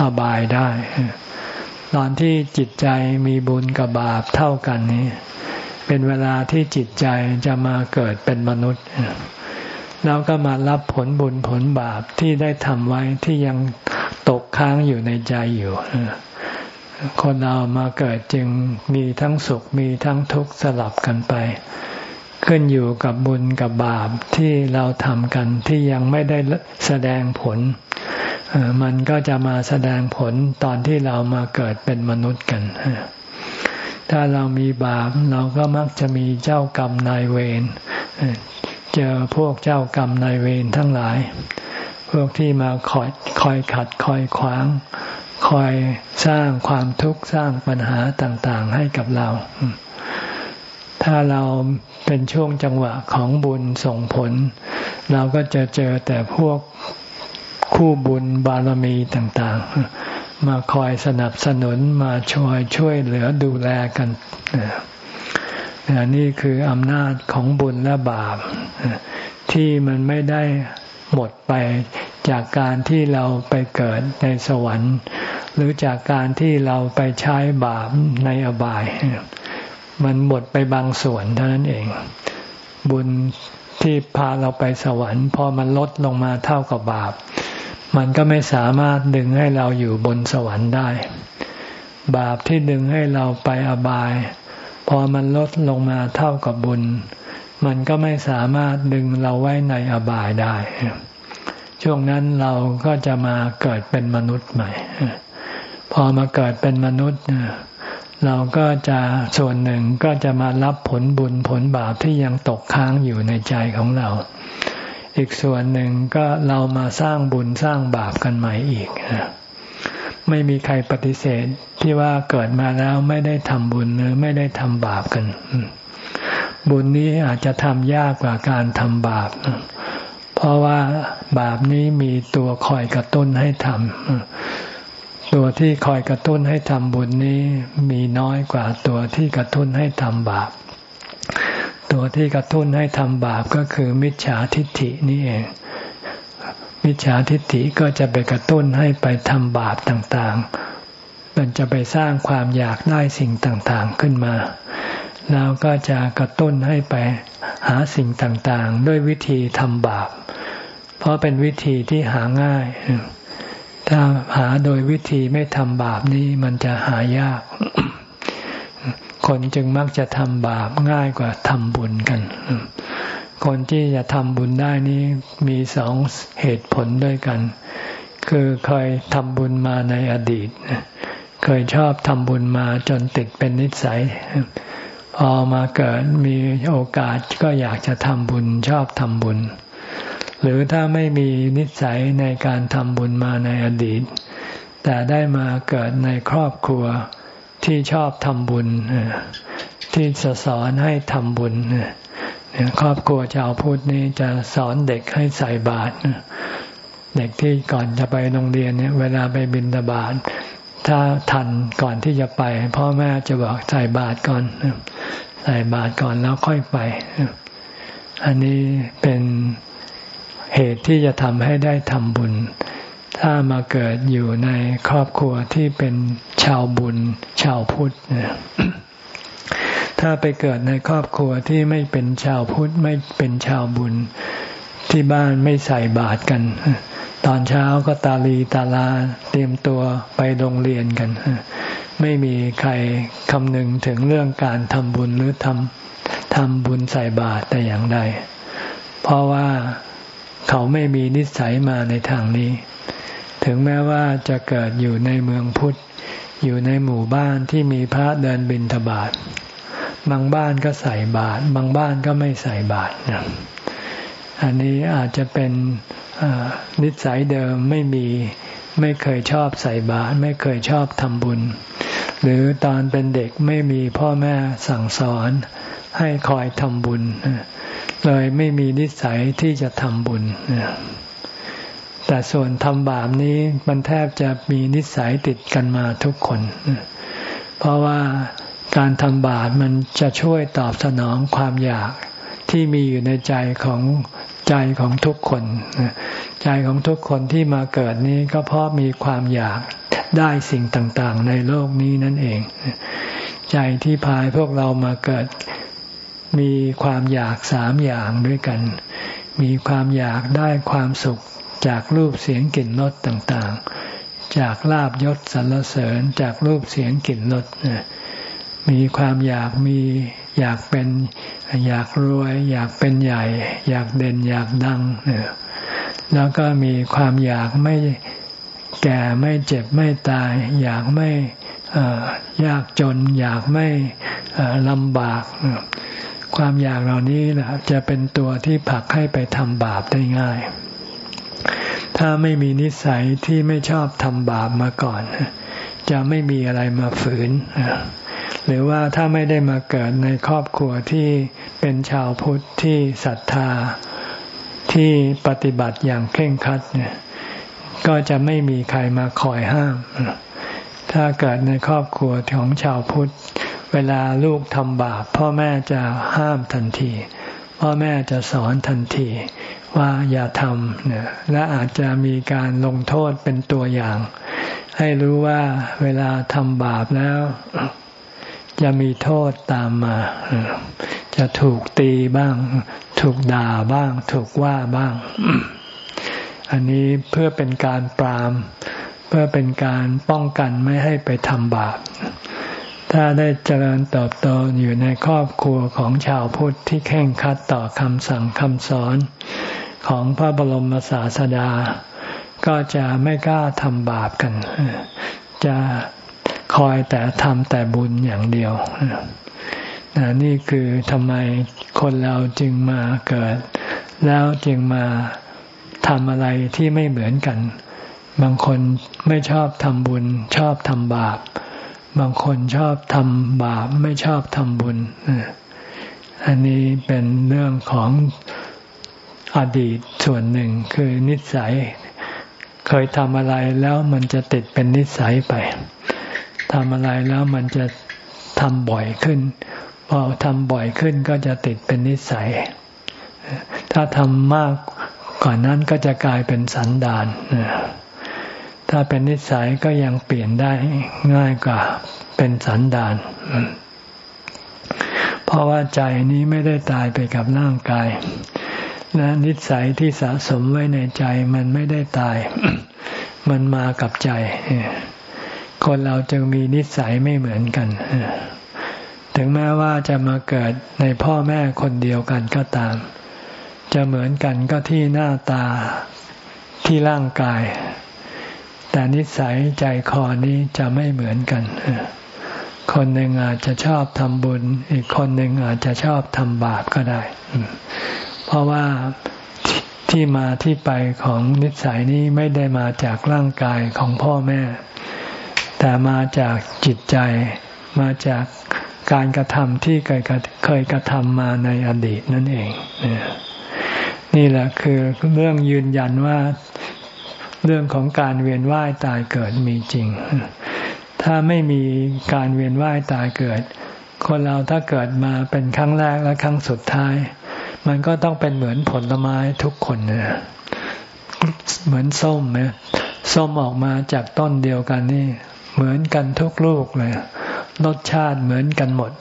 อบายได้ ตอนที่จิตใจมีบุญกับบาปเท่ากันนี้ เป็นเวลาที่จิตใจจะมาเกิดเป็นมนุษย์ แล้วก็มารับผลบุญผลบาปที่ได้ทำไว้ที่ยังตกค้างอยู่ในใจอยู่คนเรามาเกิดจึงมีทั้งสุขมีทั้งทุกข์สลับกันไป ขึ้นอยู่กับบุญกับบาปที่เราทำกันที่ยังไม่ได้แสดงผล มันก็จะมาแสดงผลตอนที่เรามาเกิดเป็นมนุษย์กัน ถ้าเรามีบาปเราก็มักจะมีเจ้ากรรมนายเวร เจอพวกเจ้ากรรมนายเวรทั้งหลาย พวกที่มาคอยคอยขัดคอยขวาง คอยสร้างความทุกข์สร้างปัญหาต่างๆให้กับเรา ถ้าเราเป็นช่วงจังหวะของบุญส่งผล เราก็จะเจอแต่พวกคู่บุญบารมีต่างๆ มาคอยสนับสนุนมาช่วยช่วยเหลือดูแลกันนี่ นี่คืออำนาจของบุญและบาป ที่มันไม่ได้หมดไปจากการที่เราไปเกิดในสวรรค์ หรือจากการที่เราไปใช้บาปในอบาย มันหมดไปบางส่วนเท่านั้นเอง บุญที่พาเราไปสวรรค์พอมันลดลงมาเท่ากับบาป มันก็ไม่สามารถดึงให้เราอยู่บนสวรรค์ได้ บาปที่ดึงให้เราไปอบาย พอมันลดลงมาเท่ากับบุญ มันก็ไม่สามารถดึงเราไว้ในอบายได้ ช่วงนั้นเราก็จะมาเกิดเป็นมนุษย์ใหม่ พอมาเกิดเป็นมนุษย์เราก็จะส่วนหนึ่งก็จะมารับผลบุญผลบาปที่ยังตกค้างอยู่ในใจของเรา อีกส่วนหนึ่งก็เรามาสร้างบุญสร้างบาปกันใหม่อีก ไม่มีใครปฏิเสธที่ว่าเกิดมาแล้วไม่ได้ทำบุญหรือไม่ได้ทำบาปกัน บุญนี้อาจจะทำยากกว่าการทำบาป เพราะว่าบาปนี้มีตัวคอยกระตุ้นให้ทำตัวที่คอยกระตุ้นให้ทำบุญนี้มีน้อยกว่าตัวที่กระตุ้นให้ทำบาป ตัวที่กระตุ้นให้ทำบาปก็คือมิจฉาทิฏฐินี่เอง มิจฉาทิฏฐิก็จะไปกระตุ้นให้ไปทำบาปต่างๆ มันจะไปสร้างความอยากได้สิ่งต่างๆขึ้นมา แล้วก็จะกระตุ้นให้ไปหาสิ่งต่างๆ ด้วยวิธีทำบาป เพราะเป็นวิธีที่หาง่าย ถ้าหาโดยวิธีไม่ทำบาปนี้มันจะหายาก คนจึงมักจะทำบาปง่ายกว่าทำบุญกัน คนที่จะทำบุญได้นี้มีสองเหตุผลด้วยกัน คือเคยทำบุญมาในอดีต เคยชอบทำบุญมาจนติดเป็นนิสัย พอมาเกิดมีโอกาสก็อยากจะทำบุญชอบทำบุญ หรือถ้าไม่มีนิสัยในการทำบุญมาในอดีต แต่ได้มาเกิดในครอบครัวที่ชอบทำบุญที่สอนให้ทำบุญ ครอบครัวชาวพุทธนี้จะสอนเด็กให้ใส่บาตรเด็กที่ก่อนจะไปโรงเรียนเนี่ย เวลาไปบิณฑบาตถ้าทันก่อนที่จะไป พ่อแม่จะบอกใส่บาตรก่อนใส่บาตรก่อนแล้วค่อยไป อันนี้เป็นเหตุที่จะทำให้ได้ทำบุญ ถ้ามาเกิดอยู่ในครอบครัวที่เป็นชาวบุญ ชาวพุทธ ถ้าไปเกิดในครอบครัวที่ไม่เป็นชาวพุทธไม่เป็นชาวบุญ ที่บ้านไม่ใส่บาตรกัน ตอนเช้าก็ตาลีตาลาเตรียมตัวไปโรงเรียนกัน ไม่มีใครคำนึงถึงเรื่องการทำบุญหรือทำทำบุญใส่บาตรแต่อย่างใด เพราะว่าเขาไม่มีนิสัยมาในทางนี้ ถึงแม้ว่าจะเกิดอยู่ในเมืองพุทธอยู่ในหมู่บ้านที่มีพระเดินบิณฑบาต บางบ้านก็ใส่บาตรบางบ้านก็ไม่ใส่บาตรอันนี้อาจจะเป็นนิสัยเดิมไม่มีไม่เคยชอบใส่บาตรไม่เคยชอบทำบุญ หรือตอนเป็นเด็กไม่มีพ่อแม่สั่งสอนให้คอยทำบุญ เลยไม่มีนิสัยที่จะทำบุญ แต่ส่วนทำบาปนี้มันแทบจะมีนิสัยติดกันมาทุกคน เพราะว่า การทำบาปมันจะช่วยตอบสนองความอยากที่มีอยู่ในใจของใจของทุกคน ใจของทุกคนที่มาเกิดนี้ก็เพราะมีความอยากได้สิ่งต่างๆ ในโลกนี้นั่นเอง ใจที่พายพวกเรามาเกิดมีความอยากสามอย่างด้วยกัน มีความอยากได้ความสุขจากรูปเสียงกลิ่นรสต่างๆ จากลาบยศสรรเสริญจากรูปเสียงกลิ่นรส มีความอยากมีอยากเป็น อยากรวย อยากเป็นใหญ่ อยากเด่นอยากดังเนี่ยแล้วก็มีความอยากไม่แก่ไม่เจ็บไม่ตาย อยากไม่ยากจน อยากไม่ลำบาก ความอยากเหล่านี้แหละจะเป็นตัวที่ผลักให้ไปทำบาปได้ง่าย ถ้าไม่มีนิสัยที่ไม่ชอบทำบาปมาก่อน จะไม่มีอะไรมาฝืน หรือว่าถ้าไม่ได้มาเกิดในครอบครัวที่เป็นชาวพุทธที่ศรัทธาที่ปฏิบัติอย่างเคร่งครัดเนี่ยก็จะไม่มีใครมาคอยห้าม ถ้าเกิดในครอบครัวของชาวพุทธ เวลาลูกทำบาปพ่อแม่จะห้ามทันที พ่อแม่จะสอนทันทีว่าอย่าทำเนี่ยและอาจจะมีการลงโทษเป็นตัวอย่าง ให้รู้ว่าเวลาทำบาปแล้ว จะมีโทษตามมา จะถูกตีบ้าง ถูกด่าบ้าง ถูกว่าบ้าง อันนี้เพื่อเป็นการปราม เพื่อเป็นการป้องกันไม่ให้ไปทำบาป ถ้าได้เจริญเติบโตอยู่ในครอบครัวของชาวพุทธที่แข่งคัดต่อคำสั่งคำสอนของพระบรมศาสดา ก็จะไม่กล้าทำบาปกัน จะ คอยแต่ทำแต่บุญอย่างเดียวน,นี่คือทำไมคนเราจึงมาเกิด แล้วจึงมาทำอะไรที่ไม่เหมือนกัน บางคนไม่ชอบทำบุญ ชอบทำบาป บางคนชอบทำบาปไม่ชอบทำบุญ อันนี้เป็นเรื่องของอดีตส่วนหนึ่งคือนิสัย เคยทำอะไรแล้วมันจะติดเป็นนิสัยไป ทำอะไรแล้วมันจะทำบ่อยขึ้น พอทำบ่อยขึ้นก็จะติดเป็นนิสัย ถ้าทำมากก่อนนั้นก็จะกลายเป็นสันดาน ถ้าเป็นนิสัยก็ยังเปลี่ยนได้ง่ายกว่าเป็นสันดาน เพราะว่าใจนี้ไม่ได้ตายไปกับร่างกาย และนิสัยที่สะสมไว้ในใจมันไม่ได้ตาย มันมากับใจ คนเราจึงมีนิสัยไม่เหมือนกัน ถึงแม้ว่าจะมาเกิดในพ่อแม่คนเดียวกันก็ตาม จะเหมือนกันก็ที่หน้าตาที่ร่างกาย แต่นิสัยใจคอนี้จะไม่เหมือนกัน คนหนึ่งอาจจะชอบทำบุญ อีกคนหนึ่งอาจจะชอบทำบาปก็ได้ เพราะว่าที่มาที่ไปของนิสัยนี้ไม่ได้มาจากร่างกายของพ่อแม่ แต่มาจากจิตใจมาจากการกระทำที่เคยเคยกระทำมาในอดีตนั่นเองนี่แหละคือเรื่องยืนยันว่าเรื่องของการเวียนว่ายตายเกิดมีจริง ถ้าไม่มีการเวียนว่ายตายเกิด คนเราถ้าเกิดมาเป็นครั้งแรกและครั้งสุดท้าย มันก็ต้องเป็นเหมือนผลไม้ทุกคนเนี่ยเหมือนส้มนี่ยส้มออกมาจากต้นเดียวกันนี่ เหมือนกันทุกลูกเลย รสชาติเหมือนกันหมด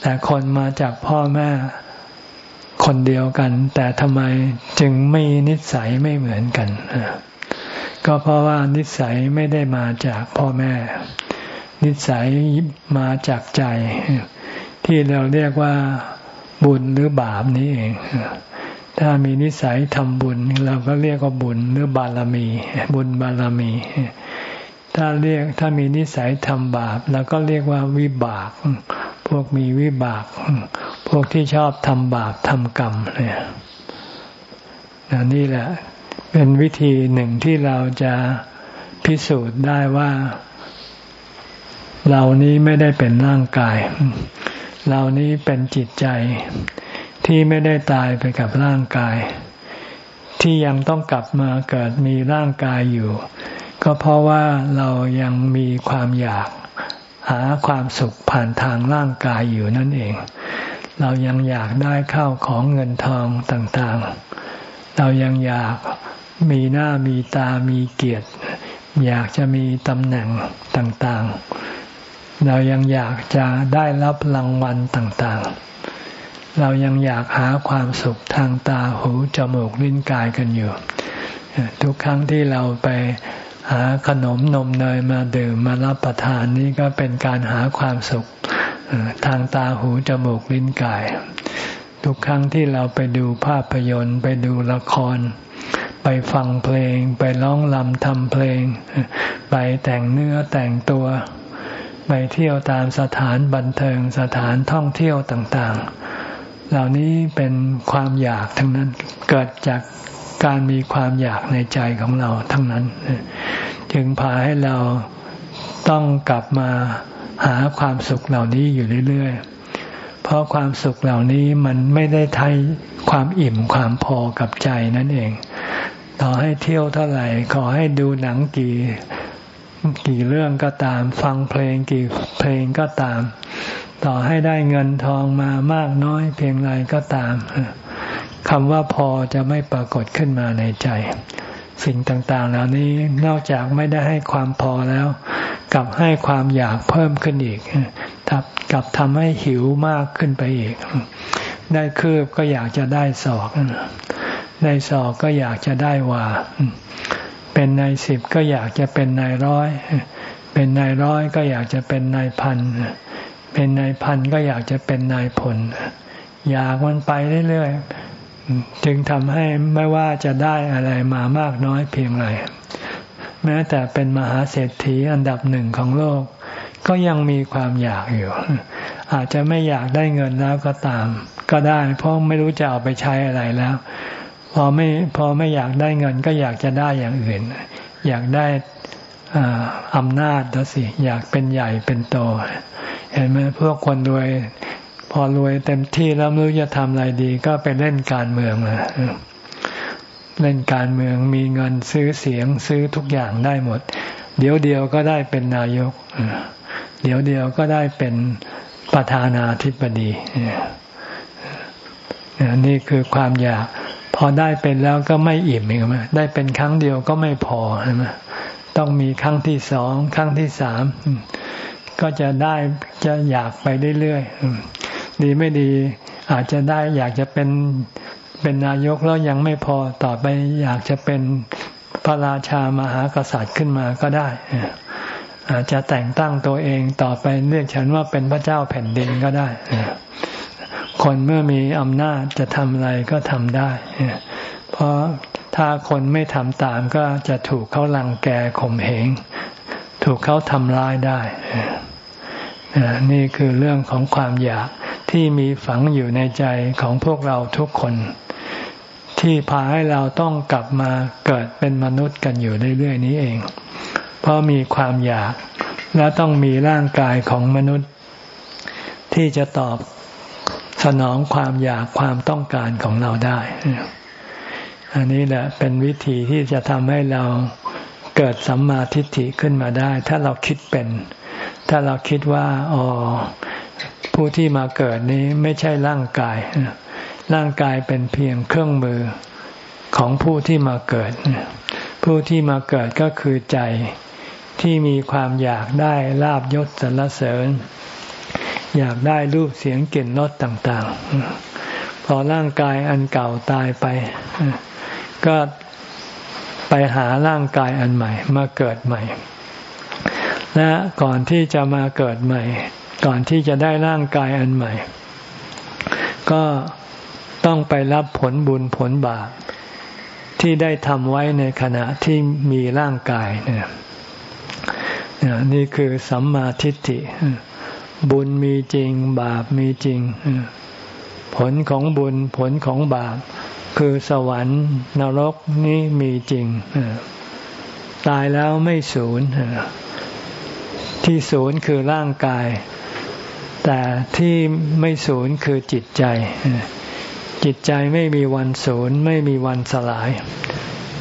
แต่คนมาจากพ่อแม่คนเดียวกัน แต่ทำไมจึงไม่นิสัยไม่เหมือนกัน ก็เพราะว่านิสัยไม่ได้มาจากพ่อแม่ นิสัยมาจากใจ ที่เราเรียกว่าบุญหรือบาปนี้เองถ้ามีนิสัยทำบุญ เราก็เรียกว่าบุญหรือบารมี บุญบารมี ถ้าเรียกถ้ามีนิสัยทำบาปแล้วก็เรียกว่าวิบาก พวกมีวิบาก พวกที่ชอบทำบาปทำกรรมเนี่ยนี่แหละ เป็นวิธีหนึ่งที่เราจะพิสูจน์ได้ว่า เรานี้ไม่ได้เป็นร่างกาย เรานี้เป็นจิตใจ ที่ไม่ได้ตายไปกับร่างกาย ที่ยังต้องกลับมาเกิดมีร่างกายอยู่ ก็เพราะว่าเรายังมีความอยากหาความสุขผ่านทางร่างกายอยู่นั่นเอง เรายังอยากได้ข้าวของเงินทองต่างๆ เรายังอยากมีหน้ามีตามีเกียรติ อยากจะมีตำแหน่งต่างๆ เรายังอยากจะได้รับรางวัลต่างๆ เรายังอยากหาความสุขทางตาหูจมูกลิ้นกายกันอยู่ ทุกครั้งที่เราไป หาขนมนมเนยมาดื่มมารับประทานนี่ก็เป็นการหาความสุขทางตาหูจมูกลิ้นกาย ทุกครั้งที่เราไปดูภาพยนตร์ไปดูละคร ไปฟังเพลง ไปร้องลำทำเพลง ไปแต่งเนื้อแต่งตัว ไปเที่ยวตามสถานบันเทิงสถานท่องเที่ยวต่างๆ เหล่านี้เป็นความอยากทั้งนั้นเกิดจาก การมีความอยากในใจของเราทั้งนั้น จึงพาให้เราต้องกลับมาหาความสุขเหล่านี้อยู่เรื่อยๆ เพราะความสุขเหล่านี้มันไม่ได้ทยความอิ่มความพอกับใจนั่นเอง ต่อให้เที่ยวเท่าไหร่ ขอให้ดูหนังกี่กี่เรื่องก็ตาม ฟังเพลงกี่เพลงก็ตาม ต่อให้ได้เงินทองมามากน้อยเพียงไรก็ตาม คำว่าพอจะไม่ปรากฏขึ้นมาในใจ สิ่งต่างๆ เหล่านี้นอกจากไม่ได้ให้ความพอแล้วกลับให้ความอยากเพิ่มขึ้นอีกกลับทำให้หิวมากขึ้นไปอีก ได้คืบก็อยากจะได้ศอกได้ศอกก็อยากจะได้วาเป็นนายสิบก็อยากจะเป็นนายร้อย เป็นนายร้อยก็อยากจะเป็นนายพัน เป็นนายพันก็อยากจะเป็นนายผล อยากมันไปเรื่อยๆ จึงทำให้ไม่ว่าจะได้อะไรมามากน้อยเพียงไรแม้แต่เป็นมหาเศรษฐีอันดับหนึ่งของโลก ก็ยังมีความอยากอยู่ อาจจะไม่อยากได้เงินแล้วก็ตาม ก็ได้ เพราะไม่รู้จะเอาไปใช้อะไรแล้ว พอไม่พอไม่อยากได้เงินก็อยากจะได้อย่างอื่น อยากได้อำนาจแล้วสิ อยากเป็นใหญ่เป็นโต เห็นไหมพวกคนรวย พอรวยเต็มที่แล้วไม่รู้จะทำอะไรดี ก็ไปเล่นการเมืองเลยเล่นการเมืองมีเงินซื้อเสียงซื้อทุกอย่างได้หมด เดี๋ยวเดียวก็ได้เป็นนายก เดี๋ยวเดียวก็ได้เป็นประธานาธิบดีนี่คือความอยาก พอได้เป็นแล้วก็ไม่อิ่มอีกไหมได้เป็นครั้งเดียวก็ไม่พอใช่ไหมต้องมีครั้งที่สองครั้งที่สามก็จะได้จะอยากไปเรื่อยๆ ดีไม่ดี อาจจะได้อยากจะเป็นเป็นนายกแล้วยังไม่พอต่อไปอยากจะเป็นพระราชามหากษัตริย์ขึ้นมาก็ได้ อาจจะแต่งตั้งตัวเองต่อไปเรียกฉันว่าเป็นพระเจ้าแผ่นดินก็ได้ คนเมื่อมีอำนาจจะทำอะไรก็ทำได้ เพราะถ้าคนไม่ทำตามก็จะถูกเขาลังแกข่มเหง ถูกเขาทำร้ายได้ นี่คือเรื่องของความอยาก ที่มีฝังอยู่ในใจของพวกเราทุกคน ที่พาให้เราต้องกลับมาเกิดเป็นมนุษย์กันอยู่เรื่อยๆนี้เอง เพราะมีความอยากและต้องมีร่างกายของมนุษย์ ที่จะตอบสนองความอยากความต้องการของเราได้ อันนี้แหละเป็นวิธีที่จะทำให้เราเกิดสัมมาทิฏฐิขึ้นมาได้ ถ้าเราคิดเป็น ถ้าเราคิดว่าอ๋อ ผู้ที่มาเกิดนี้ไม่ใช่ร่างกาย ร่างกายเป็นเพียงเครื่องมือของผู้ที่มาเกิด ผู้ที่มาเกิดก็คือใจที่มีความอยากได้ลาบยศสรรเสริญ อยากได้รูปเสียงกลิ่นรสต่างๆ พอร่างกายอันเก่าตายไป ก็ไปหาร่างกายอันใหม่ มาเกิดใหม่ และก่อนที่จะมาเกิดใหม่ ก่อนที่จะได้ร่างกายอันใหม่ ก็ต้องไปรับผลบุญผลบาปที่ได้ทำไว้ในขณะที่มีร่างกายเนี่ยนี่คือสัมมาทิฏฐิบุญมีจริง บาปมีจริง ผลของบุญผลของบาป คือสวรรค์นรกนี้มีจริง ตายแล้วไม่สูญที่ศูนย์คือร่างกาย แต่ที่ไม่ศูนย์คือจิตใจ จิตใจไม่มีวันศูนย์ไม่มีวันสลาย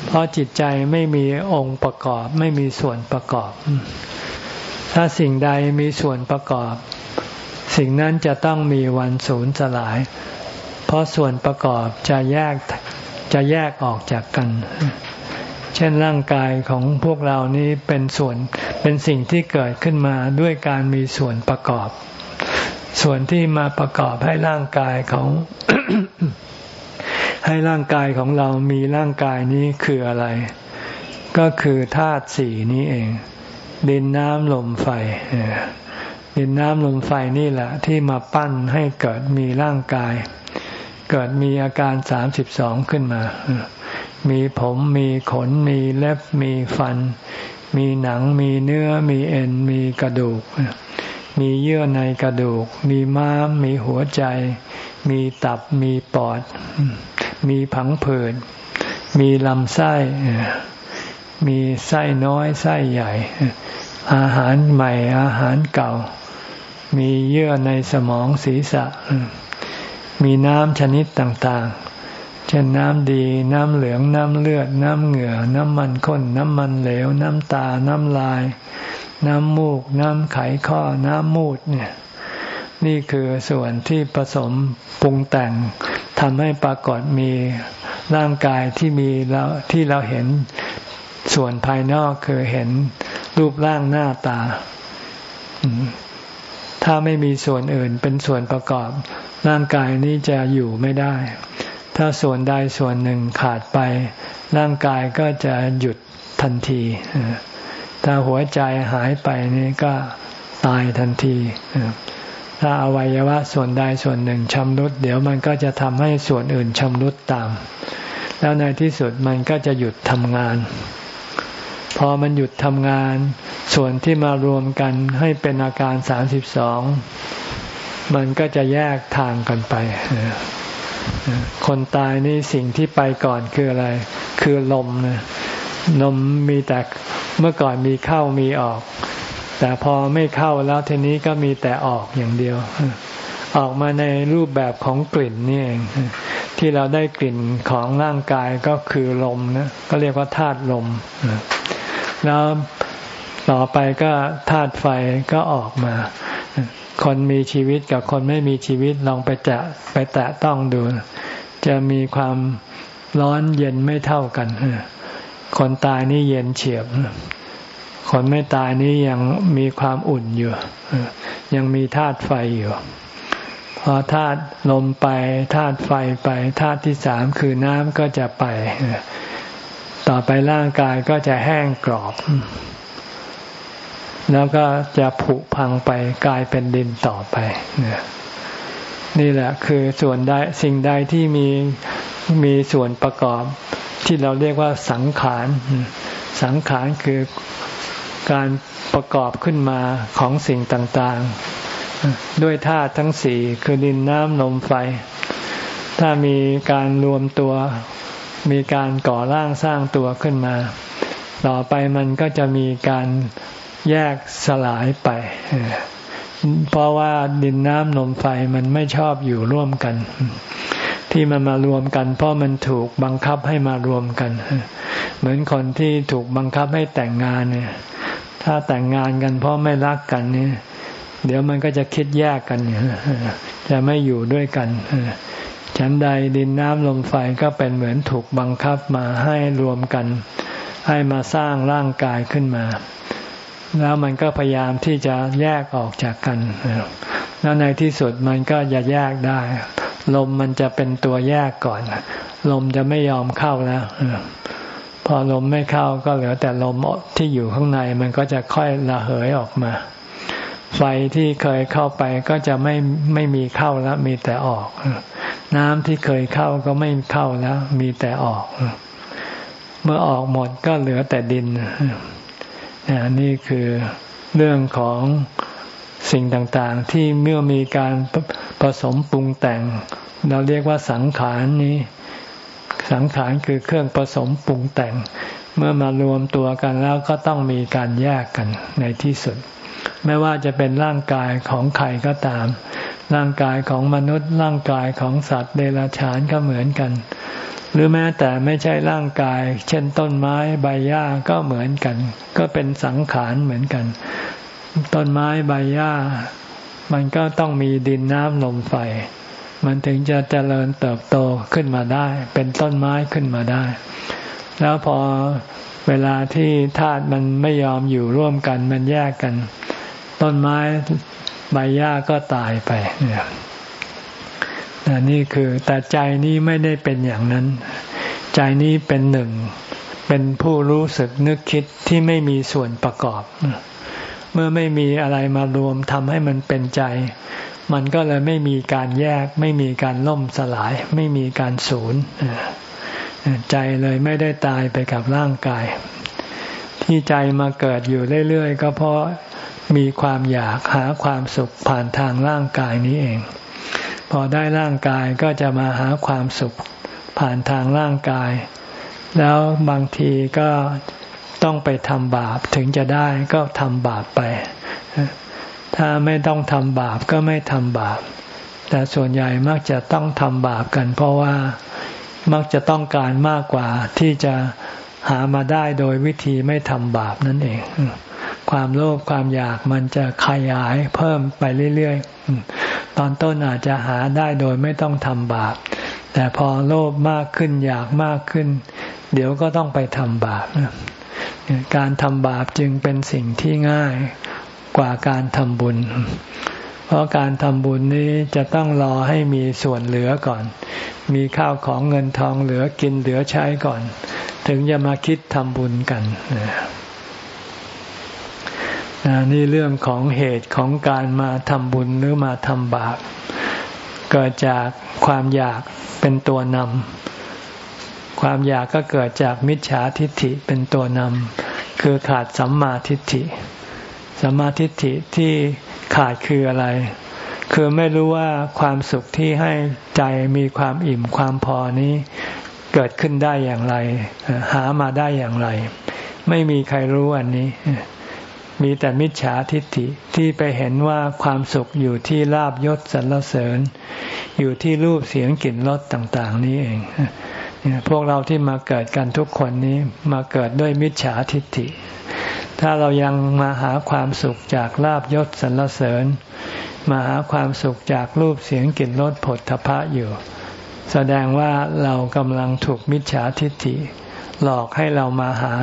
เพราะจิตใจไม่มีองค์ประกอบ ไม่มีส่วนประกอบ ถ้าสิ่งใดมีส่วนประกอบ สิ่งนั้นจะต้องมีวันศูนย์สลาย เพราะส่วนประกอบจะแยกจะแยกออกจากกัน เช่นร่างกายของพวกเรานี้เป็นส่วนเป็นสิ่งที่เกิดขึ้นมาด้วยการมีส่วนประกอบ ส่วนที่มาประกอบให้ร่างกายของ ให้ร่างกายของเรามีร่างกายนี้คืออะไร ก็คือธาตุสี่นี้เอง ดินน้ำลมไฟดินน้ำลมไฟนี่แหละ ที่มาปั้นให้เกิดมีร่างกาย เกิดมีอาการสามสิบสองขึ้นมา มีผมมีขน มีเล็บมีฟัน มีหนังมีเนื้อมีเอ็นมีกระดูก มีเยื่อในกระดูก มีม้าม มีหัวใจ มีตับ มีปอด มีผังผืด มีลำไส้ มีไส้น้อยไส้ใหญ่ อาหารใหม่ อาหารเก่า มีเยื่อในสมองศีรษะ มีน้ำชนิดต่างๆ เช่นน้ำดี น้ำเหลือง น้ำเลือด น้ำเหงื่อ น้ำมันข้น น้ำมันเหลว น้ำตา น้ำลาย น้ำมูก น้ำไขข้อ น้ำมูดเนี่ย นี่คือส่วนที่ผสมปรุงแต่งทำให้ปรากฏมีร่างกายที่มีเราที่เราเห็นส่วนภายนอกคือเห็นรูปร่างหน้าตา ถ้าไม่มีส่วนอื่นเป็นส่วนประกอบ ร่างกายนี้จะอยู่ไม่ได้ ถ้าส่วนใดส่วนหนึ่งขาดไป ร่างกายก็จะหยุดทันที ถ้าหัวใจหายไปนี่ก็ตายทันที ถ้าอวัยวะส่วนใดส่วนหนึ่งชำรุด เดี๋ยวมันก็จะทำให้ส่วนอื่นชำรุดตาม แล้วในที่สุดมันก็จะหยุดทำงาน พอมันหยุดทำงาน ส่วนที่มารวมกันให้เป็นอาการสามสิบสองมันก็จะแยกทางกันไป คนตายนี่สิ่งที่ไปก่อนคืออะไร คือลมนะลมมีแต่ เมื่อก่อนมีเข้ามีออก แต่พอไม่เข้าแล้วทีนี้ก็มีแต่ออกอย่างเดียว ออกมาในรูปแบบของกลิ่นนี่เองที่เราได้กลิ่นของร่างกายก็คือลมนะก็เรียกว่าธาตุลมแล้วต่อไปก็ธาตุไฟก็ออกมา คนมีชีวิตกับคนไม่มีชีวิตลองไปแตะไปแตะต้องดู จะมีความร้อนเย็นไม่เท่ากัน คนตายนี่เย็นเฉียบ คนไม่ตายนี่ยังมีความอุ่นอยู่ ยังมีธาตุไฟอยู่ พอธาตุลมไปธาตุไฟไปธาตุที่สามคือน้ำก็จะไป ต่อไปร่างกายก็จะแห้งกรอบ แล้วก็จะผุพังไปกลายเป็นดินต่อไปนี่แหละคือส่วนใดสิ่งใดที่มีมีส่วนประกอบ ที่เราเรียกว่าสังขารสังขารคือการประกอบขึ้นมาของสิ่งต่างๆ ด้วยธาตุทั้งสี่คือดินน้ำลมไฟ ถ้ามีการรวมตัว มีการก่อร่างสร้างตัวขึ้นมา ต่อไปมันก็จะมีการแยกสลายไป เพราะว่าดินน้ำลมไฟมันไม่ชอบอยู่ร่วมกัน ที่มันมารวมกัน เพราะมันถูกบังคับให้มารวมกัน เหมือนคนที่ถูกบังคับให้แต่งงานเนี่ย ถ้าแต่งงานกันเพราะไม่รักกันเนี่ย เดี๋ยวมันก็จะคิดแยกกันจะไม่อยู่ด้วยกันฉันใดดินน้ำลมไฟก็เป็นเหมือนถูกบังคับมาให้รวมกัน ให้มาสร้างร่างกายขึ้นมา แล้วมันก็พยายามที่จะแยกออกจากกันแล้วในที่สุดมันก็จะแยกได้ ลมมันจะเป็นตัวแยกก่อน ลมจะไม่ยอมเข้าแล้วพอลมไม่เข้าก็เหลือแต่ลมที่อยู่ข้างในมันก็จะค่อยระเหยออกมา ไฟที่เคยเข้าไปก็จะไม่ไม่มีเข้าแล้วมีแต่ออก น้ำที่เคยเข้าก็ไม่เข้าแล้ว มีแต่ออก เมื่อออกหมดก็เหลือแต่ดินนี่คือเรื่องของ สิ่งต่างๆ ที่เมื่อมีการผสมปรุงแต่ง เราเรียกว่าสังขารนี้ สังขารคือเครื่องผสมปรุงแต่ง เมื่อมารวมตัวกันแล้วก็ต้องมีการแยกกันในที่สุด ไม่ว่าจะเป็นร่างกายของใครก็ตาม ร่างกายของมนุษย์ ร่างกายของสัตว์เดรัจฉานก็เหมือนกัน หรือแม้แต่ไม่ใช่ร่างกาย เช่นต้นไม้ใบหญ้าก็เหมือนกัน ก็เป็นสังขารเหมือนกัน ต้นไม้ใบหญ้า มันก็ต้องมีดินน้ำลมไฟ มันถึงจะเจริญเติบโตขึ้นมาได้ เป็นต้นไม้ขึ้นมาได้ แล้วพอเวลาที่ธาตุมันไม่ยอมอยู่ร่วมกัน มันแยกกัน ต้นไม้ใบหญ้าก็ตายไปเนี่ยนี่คือแต่ใจนี้ไม่ได้เป็นอย่างนั้น ใจนี้เป็นหนึ่ง เป็นผู้รู้สึกนึกคิดที่ไม่มีส่วนประกอบ เมื่อไม่มีอะไรมารวมทำให้มันเป็นใจ มันก็เลยไม่มีการแยก ไม่มีการล่มสลาย ไม่มีการสูญใจเลยไม่ได้ตายไปกับร่างกาย ที่ใจมาเกิดอยู่เรื่อย ๆ ก็เพราะมีความอยากหาความสุขผ่านทางร่างกายนี้เอง พอได้ร่างกายก็จะมาหาความสุขผ่านทางร่างกาย แล้วบางทีก็ ต้องไปทำบาปถึงจะได้ก็ทำบาปไป ถ้าไม่ต้องทำบาปก็ไม่ทำบาป แต่ส่วนใหญ่มักจะต้องทำบาปกัน เพราะว่ามักจะต้องการมากกว่าที่จะหามาได้โดยวิธีไม่ทำบาปนั่นเอง ความโลภความอยากมันจะขยายเพิ่มไปเรื่อยๆ ตอนต้นอาจจะหาได้โดยไม่ต้องทำบาป แต่พอโลภมากขึ้นอยากมากขึ้น เดี๋ยวก็ต้องไปทำบาป การทำบาปจึงเป็นสิ่งที่ง่ายกว่าการทำบุญ เพราะการทำบุญนี้จะต้องรอให้มีส่วนเหลือก่อน มีข้าวของเงินทองเหลือกินเหลือใช้ก่อน ถึงจะมาคิดทำบุญกันนี่เรื่องของเหตุของการมาทำบุญหรือมาทำบาป เกิดจากความอยากเป็นตัวนำ ความอยากก็เกิดจากมิจฉาทิฏฐิเป็นตัวนำคือขาดสัมมาทิฏฐิ สัมมาธิิที่ขาดคืออะไร คือไม่รู้ว่าความสุขที่ให้ใจมีความอิ่มความพอนี้เกิดขึ้นได้อย่างไร หามาได้อย่างไร ไม่มีใครรู้อันนี้ มีแต่มิจฉาทิฏฐิที่ไปเห็นว่าความสุขอยู่ที่ลาบยศสรรเสริญ อยู่ที่รูปเสียงกลิ่นรสต่าง ๆ นี้เอง พวกเราที่มาเกิดกันทุกคนนี้มาเกิดด้วยมิจฉาทิฏฐิ ถ้าเรายังมาหาความสุขจากลาบยศสรรเสริญ มาหาความสุขจากรูปเสียงกลิ่นรสผลทพะอยู่ แสดงว่าเรากำลังถูกมิจฉาทิฏฐิ หลอกให้เรามาหา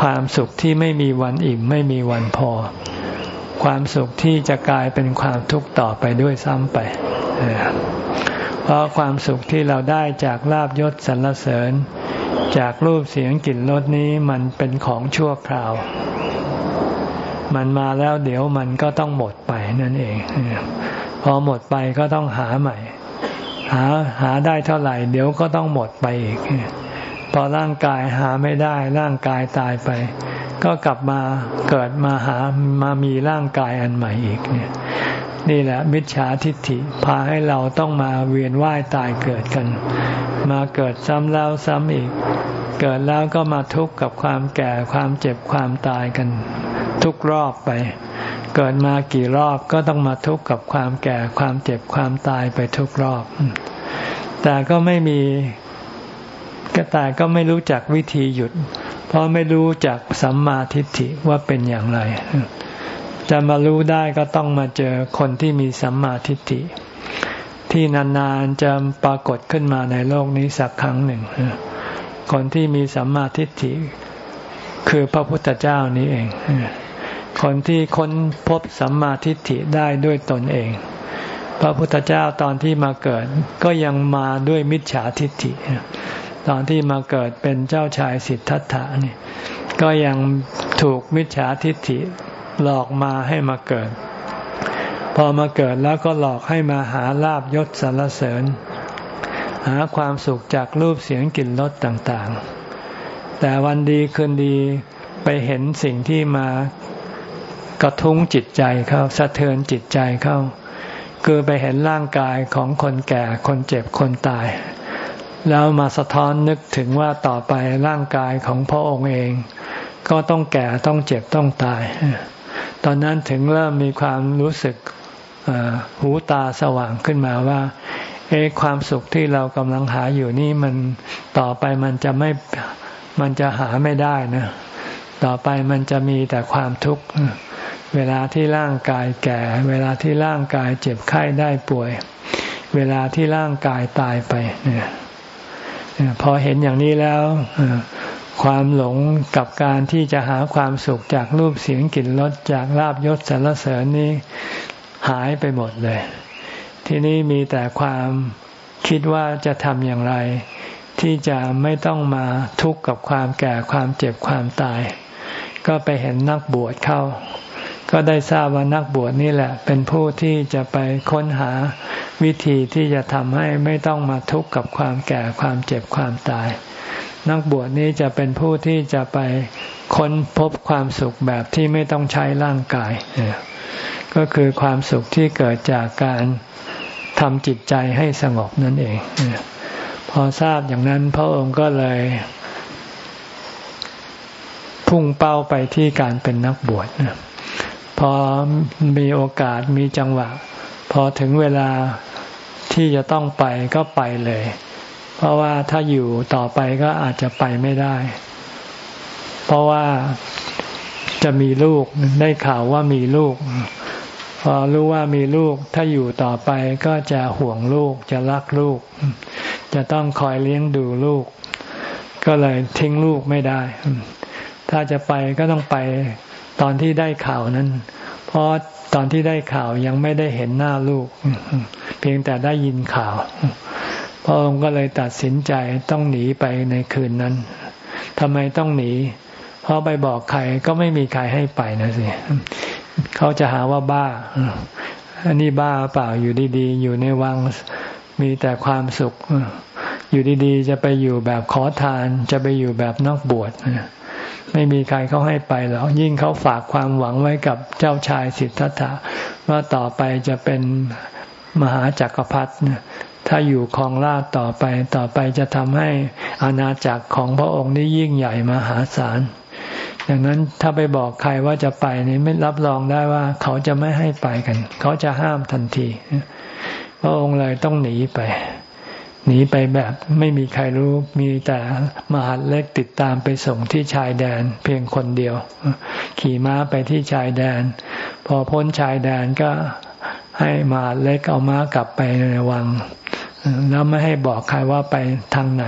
ความสุขที่ไม่มีวันอิ่มไม่มีวันพอ ความสุขที่จะกลายเป็นความทุกข์ต่อไปด้วยซ้ำไป เพราะความสุขที่เราได้จากลาบยศสรรเสริญ จากรูปเสียงกลิ่นรสนี้มันเป็นของชั่วคราว มันมาแล้วเดี๋ยวมันก็ต้องหมดไปนั่นเอง พอหมดไปก็ต้องหาใหม่ หาหาได้เท่าไหร่ เดี๋ยวก็ต้องหมดไปอีก พอร่างกายหาไม่ได้ร่างกายตายไป ก็กลับมาเกิดมาหามามีร่างกายอันใหม่อีกเนี่ย นี่แหละมิจฉาทิฏฐิพาให้เราต้องมาเวียนว่ายตายเกิดกัน มาเกิดซ้ำแล้วซ้ำอีก เกิดแล้วก็มาทุกข์กับความแก่ความเจ็บความตายกัน ทุกรอบไป เกิดมากี่รอบก็ต้องมาทุกข์กับความแก่ความเจ็บความตายไปทุกรอบ แต่ก็ไม่มีก็แต่ก็ไม่รู้จักวิธีหยุด เพราะไม่รู้จักสัมมาทิฏฐิว่าเป็นอย่างไร จะมารู้ได้ก็ต้องมาเจอคนที่มีสัมมาทิฏฐิ ที่นานๆจะปรากฏขึ้นมาในโลกนี้สักครั้งหนึ่ง คนที่มีสัมมาทิฏฐิ คือพระพุทธเจ้านี้เอง คนที่ค้นพบสัมมาทิฏฐิได้ด้วยตนเอง พระพุทธเจ้าตอนที่มาเกิดก็ยังมาด้วยมิจฉาทิฏฐิ ตอนที่มาเกิดเป็นเจ้าชายสิทธัตถะนี่ก็ยังถูกมิจฉาทิฏฐิ หลอกมาให้มาเกิด พอมาเกิดแล้วก็หลอกให้มาหาลาบยศสรรเสริญ หาความสุขจากรูปเสียงกลิ่นรสต่างๆ แต่วันดีคืนดีไปเห็นสิ่งที่มากระทุ้งจิตใจเขาสะเทือนจิตใจเขาคือไปเห็นร่างกายของคนแก่คนเจ็บคนตาย แล้วมาสะท้อนนึกถึงว่าต่อไปร่างกายของพระองค์เอง ก็ต้องแก่ต้องเจ็บต้องตาย ตอนนั้นถึงเริ่มมีความรู้สึกหูตาสว่างขึ้นมาว่า เอความสุขที่เรากำลังหาอยู่นี่มันต่อไปมันจะไม่มันจะหาไม่ได้นะ ต่อไปมันจะมีแต่ความทุกข์เวลาที่ร่างกายแก่ เวลาที่ร่างกายเจ็บไข้ได้ป่วย เวลาที่ร่างกายตายไปเนี่ยพอเห็นอย่างนี้แล้ว ความหลงกับการที่จะหาความสุขจากรูปเสียงกลิ่นรสจากลาบยศสรรเสริญนี้หายไปหมดเลย ทีนี้มีแต่ความคิดว่าจะทำอย่างไร ที่จะไม่ต้องมาทุกข์กับความแก่ความเจ็บความตาย ก็ไปเห็นนักบวชเข้า ก็ได้ทราบว่านักบวชนี่แหละ เป็นผู้ที่จะไปค้นหาวิธีที่จะทำให้ไม่ต้องมาทุกข์กับความแก่ความเจ็บความตาย นักบวชนี้จะเป็นผู้ที่จะไปค้นพบความสุขแบบที่ไม่ต้องใช้ร่างกาย ก็คือความสุขที่เกิดจากการทำจิตใจให้สงบนั่นเอง พอทราบอย่างนั้นพระองค์ก็เลย พุ่งเป้าไปที่การเป็นนักบวชพอมีโอกาสมีจังหวะ พอถึงเวลาที่จะต้องไปก็ไปเลย เพราะว่าถ้าอยู่ต่อไปก็อาจจะไปไม่ได้ เพราะว่าจะมีลูกได้ข่าวว่ามีลูก พอรู้ว่ามีลูก ถ้าอยู่ต่อไปก็จะห่วงลูกจะรักลูก จะต้องคอยเลี้ยงดูลูก ก็เลยทิ้งลูกไม่ได้ ถ้าจะไปก็ต้องไปตอนที่ได้ข่าวนั้น เพราะตอนที่ได้ข่าวยังไม่ได้เห็นหน้าลูก เพียงแต่ได้ยินข่าว พระองค์ก็เลยตัดสินใจต้องหนีไปในคืนนั้นทำไมต้องหนี เพราะไปบอกใครก็ไม่มีใครให้ไปนะสิเขาจะหาว่าบ้า อันนี้บ้าเปล่าอยู่ดีๆ อยู่ในวังมีแต่ความสุข อยู่ดีๆ จะไปอยู่แบบขอทาน จะไปอยู่แบบนอกบวชไม่มีใครเขาให้ไปหรอกยิ่งเขาฝากความหวังไว้กับเจ้าชายสิทธัตถะว่าต่อไปจะเป็นมหาจักรพรรดิ ถ้าอยู่ครองราชต่อไปต่อไปจะทำให้อาณาจักรของพระองค์นี้ยิ่งใหญ่มหาศาลดังนั้นถ้าไปบอกใครว่าจะไปนี่ไม่รับรองได้ว่า เขาจะไม่ให้ไปกัน เขาจะห้ามทันที พระองค์เลยต้องหนีไป หนีไปแบบไม่มีใครรู้มีแต่มหาดเล็กติดตามไปส่งที่ชายแดน เพียงคนเดียว ขี่ม้าไปที่ชายแดน พอพ้นชายแดนก็ให้มหาดเล็กเอาม้ากลับไปในวัง แล้วไม่ให้บอกใครว่าไปทางไหน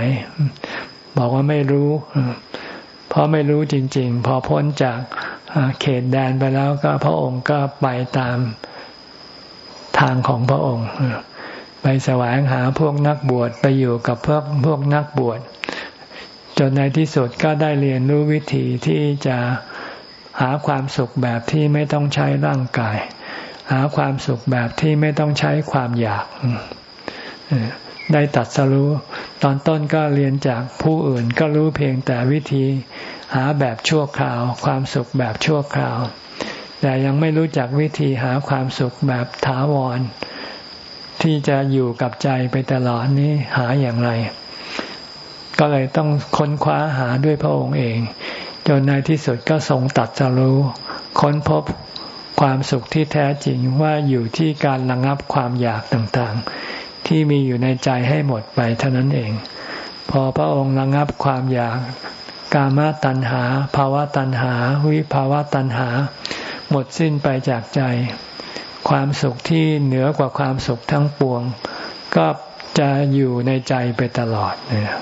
บอกว่าไม่รู้เพราะไม่รู้จริง ๆ พอพ้นจากเขตแดนไปแล้วก็พระองค์ก็ไปตามทางของพระองค์ ไปแสวงหาพวกนักบวชไปอยู่กับพวกพวกนักบวชจนในที่สุดก็ได้เรียนรู้วิธีที่จะหาความสุขแบบที่ไม่ต้องใช้ร่างกาย หาความสุขแบบที่ไม่ต้องใช้ความอยาก ได้ตัดสรู้ ตอนต้นก็เรียนจากผู้อื่นก็รู้เพียงแต่วิธีหาแบบชั่วคราว ความสุขแบบชั่วคราว แต่ยังไม่รู้จักวิธีหาความสุขแบบถาวร ที่จะอยู่กับใจไปตลอดนี้หาอย่างไร ก็เลยต้องค้นคว้าหาด้วยพระองค์เอง จนในที่สุดก็ทรงตัดสรู้ ค้นพบความสุขที่แท้จริงว่าอยู่ที่การระงับความอยากต่างๆ ที่มีอยู่ในใจให้หมดไปเท่านั้นเอง พอพระองค์ระงับความอยากกามตัณหาภาวะตัณหา วิภาวะตัณหา หมดสิ้นไปจากใจ ความสุขที่เหนือกว่าความสุขทั้งปวง ก็จะอยู่ในใจไปตลอดเนี่ย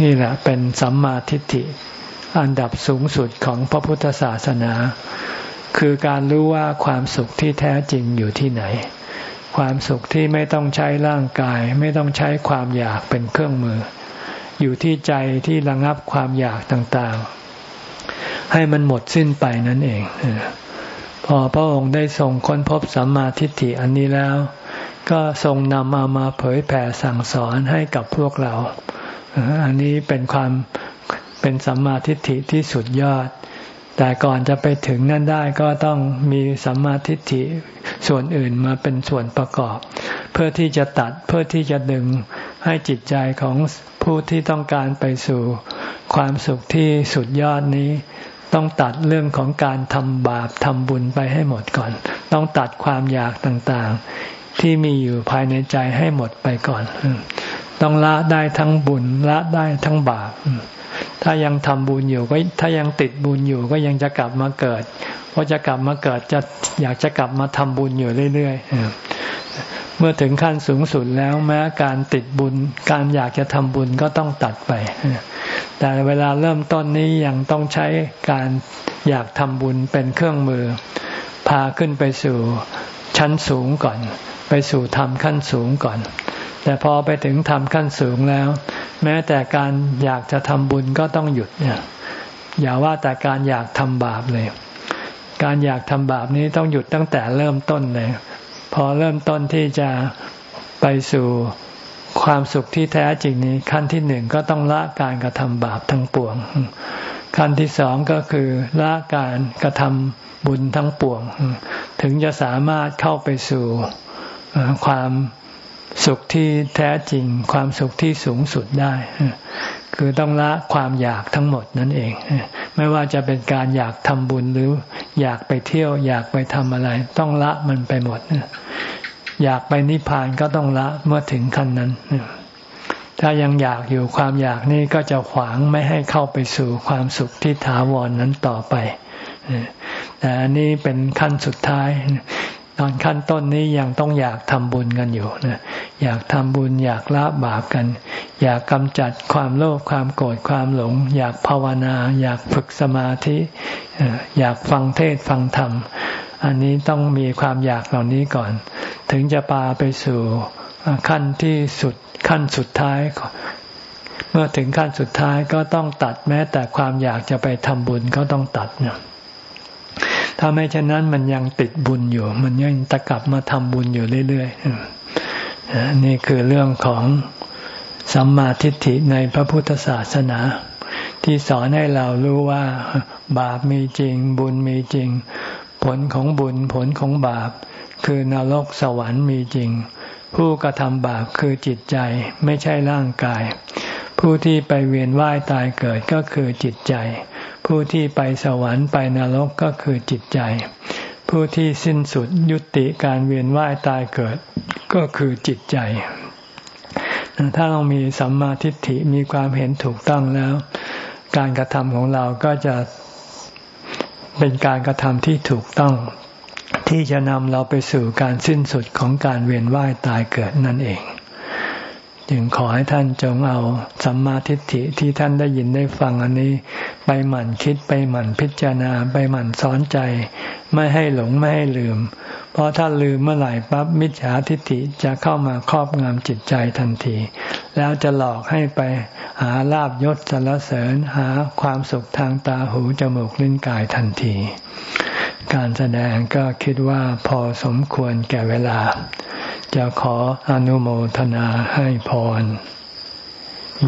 นี่แหละเป็นสัมมาทิฏฐิอันดับสูงสุดของพระพุทธศาสนา คือการรู้ว่าความสุขที่แท้จริงอยู่ที่ไหน ความสุขที่ไม่ต้องใช้ร่างกาย ไม่ต้องใช้ความอยากเป็นเครื่องมือ อยู่ที่ใจที่ระงับความอยากต่างๆ ให้มันหมดสิ้นไปนั่นเอง พอพระองค์ได้ทรงค้นพบสัมมาทิฏฐิอันนี้แล้ว ก็ทรงนำเอามาเผยแผ่สั่งสอนให้กับพวกเรา อันนี้เป็นความเป็นสัมมาทิฏฐิที่สุดยอด แต่ก่อนจะไปถึงนั่นได้ก็ต้องมีสัมมาทิฏฐิส่วนอื่นมาเป็นส่วนประกอบ เพื่อที่จะตัดเพื่อที่จะดึงให้จิตใจของผู้ที่ต้องการไปสู่ความสุขที่สุดยอดนี้ ต้องตัดเรื่องของการทำบาปทำบุญไปให้หมดก่อน ต้องตัดความอยากต่างๆ ที่มีอยู่ภายในใจให้หมดไปก่อน ต้องละได้ทั้งบุญละได้ทั้งบาป ถ้ายังทำบุญอยู่ก็ถ้ายังติดบุญอยู่ก็ยังจะกลับมาเกิด เพอจะกลับมาเกิดจะอยากจะกลับมาทำบุญอยู่เรื่อยๆเมื่อถึงขั้นสูงสุดแล้วแม้การติดบุญ การอยากจะทำบุญก็ต้องตัดไป แต่เวลาเริ่มต้นนี้ยังต้องใช้การอยากทำบุญเป็นเครื่องมือ พาขึ้นไปสู่ชั้นสูงก่อน ไปสู่ธรรมขั้นสูงก่อน แต่พอไปถึงธรรมขั้นสูงแล้ว แม้แต่การอยากจะทำบุญก็ต้องหยุดเนี่ยอย่าว่าแต่การอยากทำบาปเลย การอยากทำบาปนี้ต้องหยุดตั้งแต่เริ่มต้นเลย พอเริ่มต้นที่จะไปสู่ความสุขที่แท้จริงนี้ ขั้นที่หนึ่งก็ต้องละการกระทำบาปทั้งปวง ขั้นที่สองก็คือละการกระทำบุญทั้งปวง ถึงจะสามารถเข้าไปสู่ความ สุขที่แท้จริง ความสุขที่สูงสุดได้ คือต้องละความอยากทั้งหมดนั่นเอง ไม่ว่าจะเป็นการอยากทำบุญหรืออยากไปเที่ยว อยากไปทำอะไร ต้องละมันไปหมด อยากไปนิพพานก็ต้องละเมื่อถึงขั้นนั้น ถ้ายังอยากอยู่ความอยากนี่ก็จะขวางไม่ให้เข้าไปสู่ความสุขที่ถาวรนนั้นต่อไปแต่อันนี้เป็นขั้นสุดท้าย ตอนขั้นต้นนี้ยังต้องอยากทำบุญกันอยู่นะอยากทำบุญอยากละบาปกัน อยากกำจัดความโลภความโกรธความหลง อยากภาวนา อยากฝึกสมาธิอยากฟังเทศฟังธรรม อันนี้ต้องมีความอยากเหล่านี้ก่อน ถึงจะพาไปสู่ขั้นที่สุดขั้นสุดท้ายเมื่อถึงขั้นสุดท้ายก็ต้องตัดแม้แต่ความอยากจะไปทำบุญก็ต้องตัดเนี่ย ถ้าไม่เช่นนั้นมันยังติดบุญอยู่ มันยังตะกลับมาทำบุญอยู่เรื่อยๆนี่คือเรื่องของสัมมาทิฏฐิในพระพุทธศาสนา ที่สอนให้เรารู้ว่าบาปมีจริง บุญมีจริง ผลของบุญผลของบาป คือนรกสวรรค์มีจริง ผู้กระทำบาปคือจิตใจไม่ใช่ร่างกาย ผู้ที่ไปเวียนว่ายตายเกิดก็คือจิตใจ ผู้ที่ไปสวรรค์ไปนรกก็คือจิตใจ ผู้ที่สิ้นสุดยุติการเวียนว่ายตายเกิดก็คือจิตใจ ถ้าเรามีสัมมาทิฏฐิมีความเห็นถูกต้องแล้ว การกระทำของเราก็จะเป็นการกระทำที่ถูกต้องที่จะนำเราไปสู่การสิ้นสุดของการเวียนว่ายตายเกิดนั่นเอง จึงขอให้ท่านจงเอาสัมมาทิฏฐิที่ท่านได้ยินได้ฟังอันนี้ ไปหมั่นคิดไปหมั่นพิจารณาไปหมั่นสอนใจ ไม่ให้หลงไม่ให้ลืม เพราะถ้าลืมเมื่อไหร่ปั๊บมิจฉาทิฏฐิจะเข้ามาครอบงำจิตใจทันที แล้วจะหลอกให้ไปหาลาบยศสรรเสริญหาความสุขทางตาหูจมูกลิ้นกายทันที การแสดงก็คิดว่าพอสมควรแก่เวลา จะขออนุโมทนาให้พร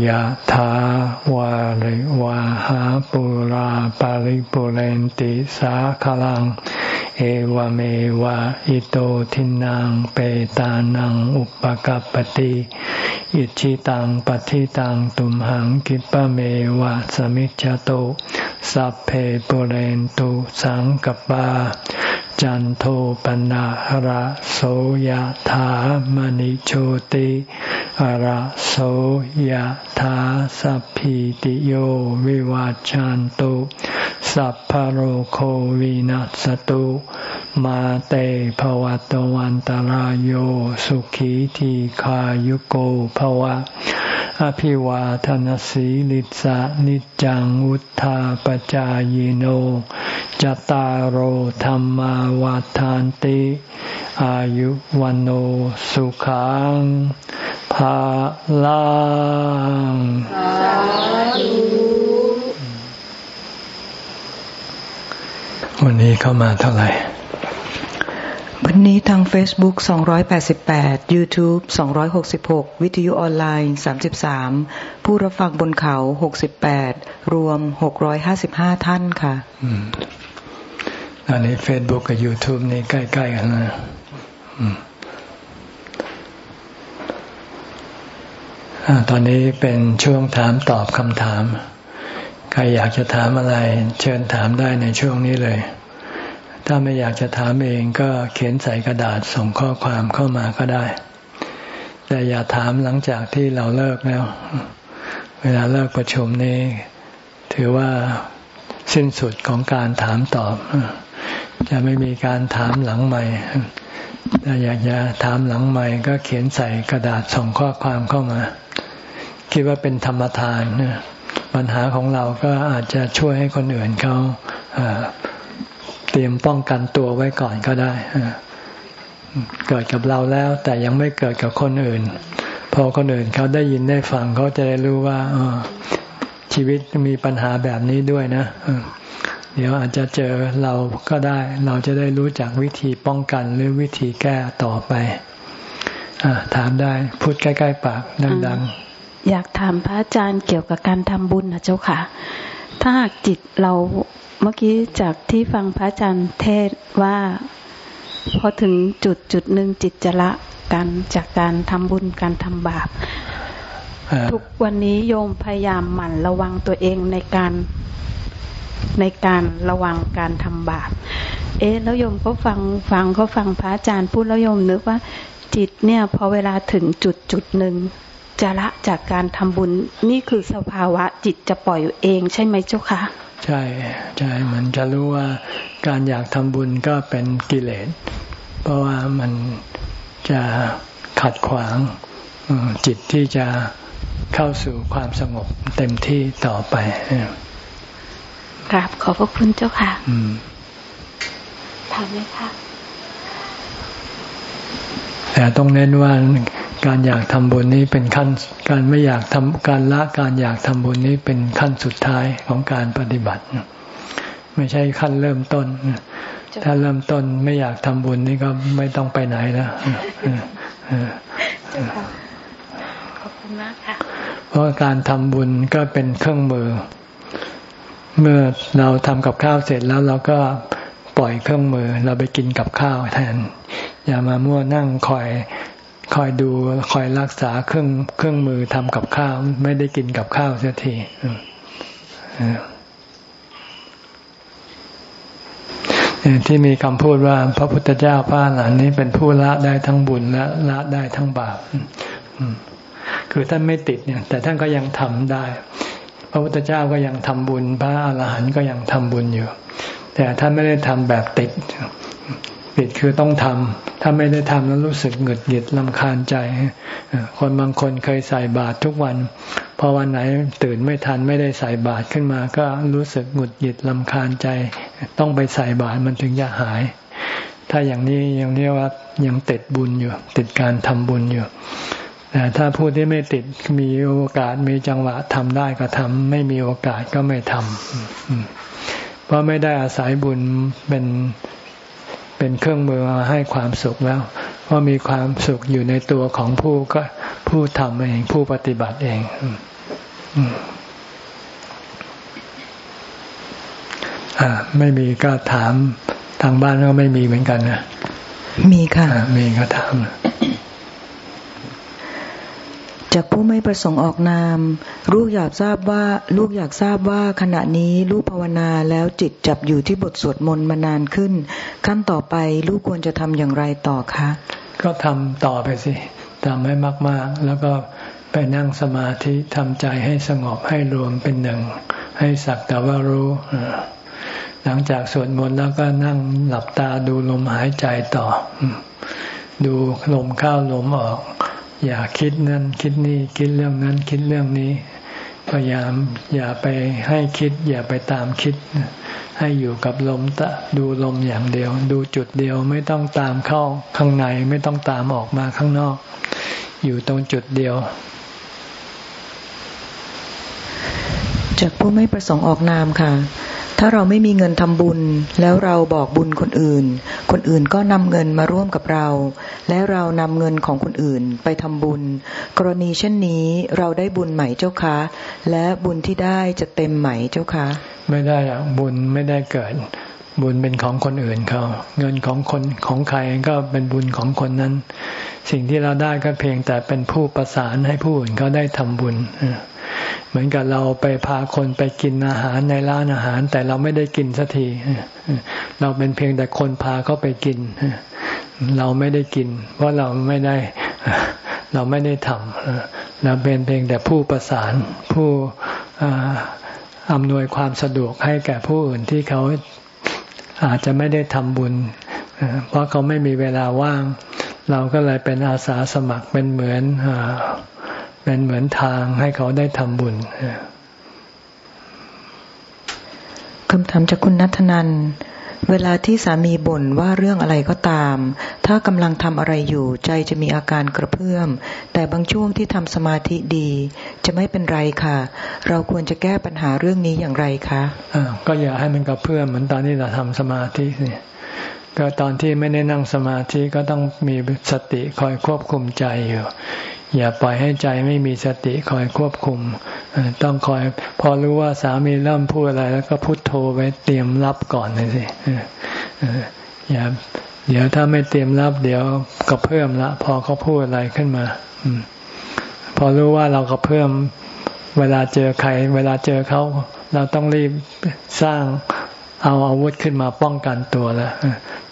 ยะถาวาริวาหาปุราปาริปุเรนติสาคลัง เอวเมวะอิโตทินังเปตานังอุปกัรปติอิชิตังปฏิตังตุมหังกิปะเมวะสมิจจโตสัพเพปุเรนตุสังกปา จันโทปนะหระโสยธามณิโชติหระโสยธาสัพพิติโยวิวาจันตุสัพพโรโควินัสตุ มาเตภวัตวันตารโยสุขีทีขายุโกภวะ อภิวาทนสีลิสะนิจังวุธาปจายโนจตารโธรรมาวาทานติ อายุวันโอสุขังภาลังวันนี้เข้ามาเท่าไหร่ วันนี้ทาง Facebook 288 YouTube 266 วิทยุออนไลน์ 33 ผู้รับฟังบนเขา 68 รวม 655 ท่านค่ะ อันนี้ Facebook กับ YouTube นี่ใกล้ ๆ กันนะตอนนี้เป็นช่วงถามตอบคำถาม ใครอยากจะถามอะไร เชิญถามได้ในช่วงนี้เลย ถ้าไม่อยากจะถามเองก็เขียนใส่กระดาษส่งข้อความเข้ามาก็ได้ แต่อย่าถามหลังจากที่เราเลิกแล้ว เวลาเลิกประชุมนี้ ถือว่าสิ้นสุดของการถามตอบ จะไม่มีการถามหลังใหม่ถ้าอยากจะถามหลังใหม่ก็เขียนใส่กระดาษส่งข้อความเข้ามา คิดว่าเป็นธรรมทานปัญหาของเราก็อาจจะช่วยให้คนอื่นเขาเตรียมป้องกันตัวไว้ก่อนก็ได้เกิดกับเราแล้ว แต่ยังไม่เกิดกับคนอื่น พอคนอื่นเขาได้ยินได้ฟังเขาจะได้รู้ว่าชีวิตมีปัญหาแบบนี้ด้วยนะ เดี๋ยวอาจจะเจอเราก็ได้ เราจะได้รู้จักวิธีป้องกันหรือวิธีแก้ต่อไปอถามได้พูดใกล้ๆปากดังๆอยากถามพระอาจารย์เกี่ยวกับการทำบุญนะเจ้าค่ะ ถ้าหากจิตเราเมื่อกี้จากที่ฟังพระอาจารย์เทศว่าพอถึงจุดจุดหนึ่งจิตจะละกันจากการทำบุญการทำบาปทุกวันนี้โยมพยายามหมั่นระวังตัวเองในการ ในการระวังการทำบาป เอ๊ะแล้วโยมก็ฟังฟังเขาฟังพระอาจารย์พูดแล้วโยมนึกว่าจิตเนี่ยพอเวลาถึงจุดจุดหนึ่งจะละจากการทำบุญนี่คือสภาวะจิตจะปล่อยเองใช่ไหมเจ้าคะใช่ใช่เหมันจะรู้ว่าการอยากทำบุญก็เป็นกิเลส เพราะว่ามันจะขัดขวางจิตที่จะเข้าสู่ความสงบเต็มที่ต่อไป กราบขอบพระคุณเจ้าค่ะทำเลยค่ะ แต่ต้องเน้นว่าการอยากทำบุญนี้เป็นขั้น การไม่อยากทำการละการอยากทำบุญนี้เป็นขั้นสุดท้ายของการปฏิบัติ ไม่ใช่ขั้นเริ่มต้น ถ้าเริ่มต้นไม่อยากทำบุญนี่ก็ไม่ต้องไปไหนแล้วขอบคุณมากค่ะ เพราะการทำบุญก็เป็นเครื่องมือ เมื่อเราทำกับข้าวเสร็จแล้วเราก็ปล่อยเครื่องมือ เราไปกินกับข้าวแทน อย่ามามั่วนั่งคอยคอยดูคอยรักษาเครื่องเครื่องมือทำกับข้าว ไม่ได้กินกับข้าวเสียทีที่มีคำพูดว่า พระพุทธเจ้าพระหลานนี้เป็นผู้ละได้ทั้งบุญและละได้ทั้งบาปคือท่านไม่ติดเนี่ย แต่ท่านก็ยังทำได้ พระพุทธเจ้าก็ยังทำบุญ พระอาหารหันต์ก็ยังทำบุญอยู่ แต่ท่านไม่ได้ทำแบบติดปิดคือต้องทำถ้าไม่ได้ทำแล้วรู้สึกหงุดหงิดลำคาญใจ คนบางคนเคยใส่บาตรทุกวัน พอวันไหนตื่นไม่ทันไม่ได้ใส่บาตรขึ้นมา ก็รู้สึกหงุดหงิดลำคาญใจ ต้องไปใส่บาตรมันถึงจะหาย ถ้าอย่างนี้ยังเรียกว่ายังติดบุญอยู่ ติดการทำบุญอยู่ แต่ถ้าผู้ที่ไม่ติดมีโอกาสมีจังหวะทำได้ก็ทำไม่มีโอกาสก็ไม่ทำเพราะไม่ได้อาศัยบุญเป็นเป็นเครื่องมือมาให้ความสุขแล้ว เพราะมีความสุขอยู่ในตัวของผู้ก็ผู้ทำเองผู้ปฏิบัติเองอ่าไม่มีก็ถามทางบ้านก็ไม่มีเหมือนกันนะมีค่ะมีก็ถาม จากผู้ไม่ประสงค์ออกนาม ลูกอยากทราบว่าลูกอยากทราบว่าขณะนี้ลูกภาวนาแล้วจิตจับอยู่ที่บทสวดมนต์มานานขึ้น ขั้นต่อไปลูกควรจะทำอย่างไรต่อคะ ก็ทำต่อไปสิทำให้มาก ๆ แล้วก็ไปนั่งสมาธิทำใจให้สงบให้รวมเป็นหนึ่ง ให้สักแต่ว่ารู้ หลังจากสวดมนต์แล้วก็นั่งหลับตาดูลมหายใจต่อ ดูลมเข้าลมออก อย่าคิดนั่นคิดนี่คิดเรื่องนั้นคิดเรื่องนี้พยายามอย่าไปให้คิด อย่าไปตามคิด ให้อยู่กับลมตะดูลมอย่างเดียว ดูจุดเดียวไม่ต้องตามเข้าข้างในไม่ต้องตามออกมาข้างนอก อยู่ตรงจุดเดียว จากผู้ไม่ประสงค์ออกนามค่ะ ถ้าเราไม่มีเงินทำบุญ แล้วเราบอกบุญคนอื่น คนอื่นก็นำเงินมาร่วมกับเรา และเรานำเงินของคนอื่นไปทำบุญ กรณีเช่นนี้เราได้บุญไหมเจ้าคะ และบุญที่ได้จะเต็มไหมเจ้าคะ ไม่ได้อะบุญไม่ได้เกิด บุญเป็นของคนอื่นเขา เงินของคนของใครก็เป็นบุญของคนนั้น สิ่งที่เราได้ก็เพียงแต่เป็นผู้ประสานให้ผู้อื่นเขาได้ทำบุญ เหมือนกับเราไปพาคนไปกินอาหารในร้านอาหาร แต่เราไม่ได้กินสักที เราเป็นเพียงแต่คนพาเขาไปกิน เราไม่ได้กิน เพราะเราไม่ได้เราไม่ได้ทำเราเป็นเพียงแต่ผู้ประสานผู้อำนวยความสะดวกให้แก่ผู้อื่นที่เขาอาจจะไม่ได้ทำบุญ เพราะเขาไม่มีเวลาว่าง เราก็เลยเป็นอาสาสมัครเป็นเหมือน เป็นเหมือนทางให้เขาได้ทำบุญคำถามจากคุณนัทนันเวลาที่สามีบ่นว่าเรื่องอะไรก็ตาม ถ้ากำลังทำอะไรอยู่ใจจะมีอาการกระเพื่อม แต่บางช่วงที่ทำสมาธิดี จะไม่เป็นไรค่ะ เราควรจะแก้ปัญหาเรื่องนี้อย่างไรคะะก็อย่าให้มันกระเพื่อมเหมือนตอนที่เราทำสมาธินี่ ก็ตอนที่ไม่ได้นั่งสมาธิก็ต้องมีสติคอยควบคุมใจอยู่ อย่าปล่อยให้ใจไม่มีสติคอยควบคุม ต้องคอยพอรู้ว่าสามีเริ่มพูดอะไร แล้วก็พุโทโธไว้เตรียมรับก่อนเลยสิอย่าเดี๋ยวถ้าไม่เตรียมรับ เดี๋ยวก็เพิ่มละ พอเขาพูดอะไรขึ้นมาพอรู้ว่าเราก็เพิ่มเวลาเจอใคร เวลาเจอเขา เราต้องรีบสร้าง เอาอาวุธขึ้นมาป้องกันตัวแล้ว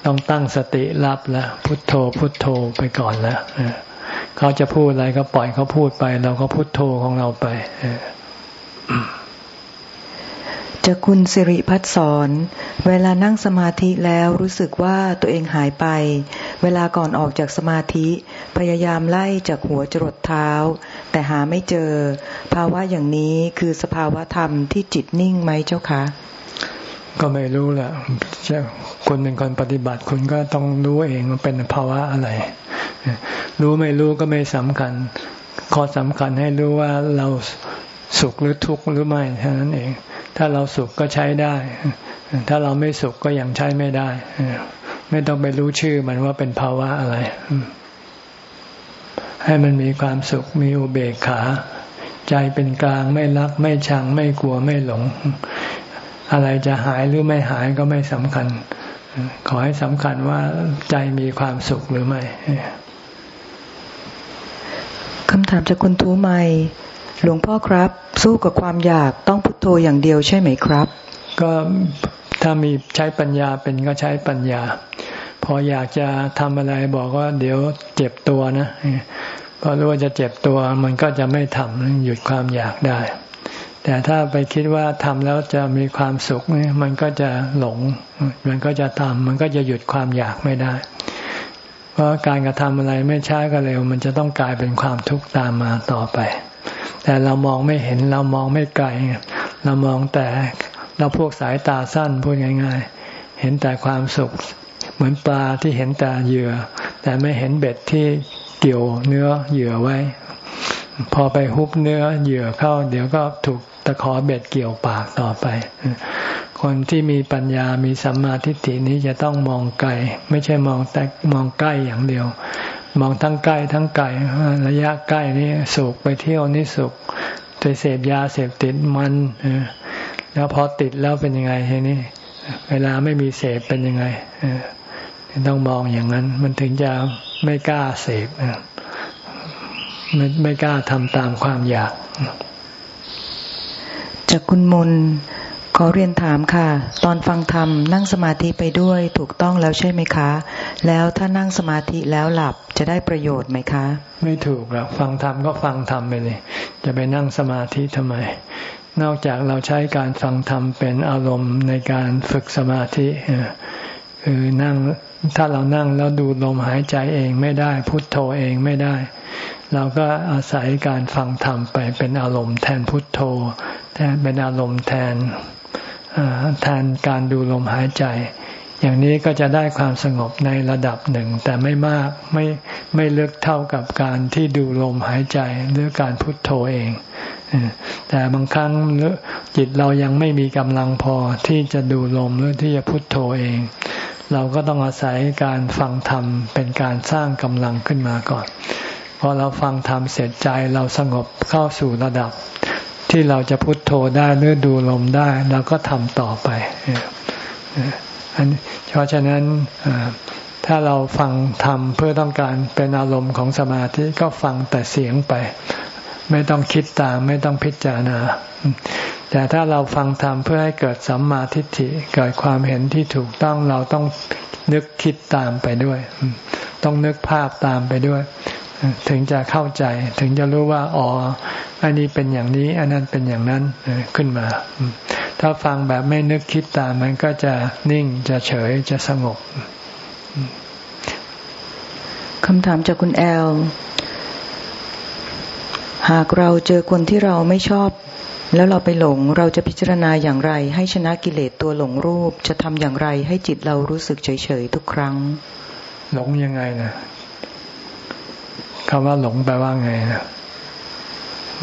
ต้องตั้งสติรับแล้วพุทโธพุทโธไปก่อนแล้วเขาจะพูดอะไรก็ปล่อยเขาพูดไป เราก็พุโทโธของเราไปจะคุณสิริพัฒสอน เวลานั่งสมาธิแล้วรู้สึกว่าตัวเองหายไป เวลาก่อนออกจากสมาธิ พยายามไล่จากหัวจรดเท้า แต่หาไม่เจอ ภาวะอย่างนี้คือสภาวะธรรมที่จิตนิ่งไหมเจ้าคะ ก็ไม่รู้แหละคนเป็นคนปฏิบัติ คุณก็ต้องรู้เองว่าเป็นภาวะอะไร รู้ไม่รู้ก็ไม่สำคัญ ข้อสำคัญให้รู้ว่าเราสุขหรือทุกข์หรือไม่เท่านั้นเอง ถ้าเราสุขก็ใช้ได้ ถ้าเราไม่สุขก็ยังใช้ไม่ได้ ไม่ต้องไปรู้ชื่อมันว่าเป็นภาวะอะไร ให้มันมีความสุขมีอุเบกขา ใจเป็นกลางไม่รักไม่ชังไม่กลัวไม่หลง อะไรจะหายหรือไม่หายก็ไม่สำคัญ ขอให้สำคัญว่าใจมีความสุขหรือไม่คำถามจากคุณทูไมหลวงพ่อครับ สู้กับความอยากต้องพุทโธอย่างเดียวใช่ไหมครับ ก็ถ้ามีใช้ปัญญาเป็นก็ใช้ปัญญา พออยากจะทำอะไรบอกว่า เดี๋ยวเจ็บตัวนะพอรู้ว่าจะเจ็บตัวมันก็จะไม่ทำหยุดความอยากได้ แต่ถ้าไปคิดว่าทำแล้วจะมีความสุขมันก็จะหลง มันก็จะทำมันก็จะหยุดความอยากไม่ได้ เพราะการกระทำอะไรไม่ช้าก็เร็ว มันจะต้องกลายเป็นความทุกข์ตามมาต่อไป แต่เรามองไม่เห็นเรามองไม่ไกลเรามองแต่เราพวกสายตาสั้นพูดง่าย ๆ เห็นแต่ความสุข เหมือนปลาที่เห็นแต่เหยื่อ แต่ไม่เห็นเบ็ดที่เกี่ยวเนื้อเหยื่อไว้ พอไปฮุบเนื้อเหยื่อเข้า เดี๋ยวก็ถูกตะขอเบ็ดเกี่ยวปากต่อไป คนที่มีปัญญามีสัมมาทิฏฐินี้จะต้องมองไกล ไม่ใช่มองแต่มองใกล้อย่างเดียว มองทั้งใกล้ทั้งไกลระยะใกล้นี่สุขไปเที่ยวนี่สุขไปเสพยาเสพติดมันแล้วพอติดแล้วเป็นยังไงทีนี้เวลาไม่มีเสพเป็นยังไงต้องมองอย่างนั้น มันถึงจะไม่กล้าเสพ ไม่ไม่กล้าทำตามความอยาก จากคุณมนขอเรียนถามค่ะ ตอนฟังธรรมนั่งสมาธิไปด้วยถูกต้องแล้วใช่ไหมคะ แล้วถ้านั่งสมาธิแล้วหลับจะได้ประโยชน์ไหมคะ ไม่ถูกหรอกฟังธรรมก็ฟังธรรมไปเลยจะไปนั่งสมาธิทำไม นอกจากเราใช้การฟังธรรมเป็นอารมณ์ในการฝึกสมาธิ คือนั่งถ้าเรานั่งแล้วดูลมหายใจเองไม่ได้ พุทโธเองไม่ได้ เราก็อาศัยการฟังธรรมไปเป็นอารมณ์แทนพุทโธแทนเป็นอารมณ์แทนแทนการดูลมหายใจ อย่างนี้ก็จะได้ความสงบในระดับหนึ่ง แต่ไม่มากไม่ไม่ลึกเท่ากับการที่ดูลมหายใจหรือการพุทโธเอง แต่บางครั้งจิตเรายังไม่มีกำลังพอที่จะดูลมหรือที่จะพุทโธเอง เราก็ต้องอาศัยการฟังธรรมเป็นการสร้างกำลังขึ้นมาก่อนพอเราฟังธรรมเสร็จใจเราสงบเข้าสู่ระดับ ที่เราจะพุทโธได้หรือดูลมได้เราก็ทำต่อไป เพราะฉะนั้นถ้าเราฟังธรรมเพื่อต้องการเป็นอารมณ์ของสมาธิก็ฟังแต่เสียงไป ไม่ต้องคิดตามไม่ต้องพิจารณา แต่ถ้าเราฟังธรรมเพื่อให้เกิดสัมมาทิฏฐิเกิดความเห็นที่ถูกต้องเราต้องนึกคิดตามไปด้วย ต้องนึกภาพตามไปด้วย ถึงจะเข้าใจถึงจะรู้ว่าอ๋ออันนี้เป็นอย่างนี้ อันนั้นเป็นอย่างนั้นขึ้นมา ถ้าฟังแบบไม่นึกคิดตาม มันก็จะนิ่งจะเฉยจะสงบคำถามจากคุณแอล หากเราเจอคนที่เราไม่ชอบ แล้วเราไปหลงเราจะพิจารณาอย่างไร ให้ชนะกิเลสตัวหลงรูป จะทำอย่างไรให้จิตเรารู้สึกเฉยๆทุกครั้ง หลงยังไงนะคำว่าหลงแปลว่าไงนะ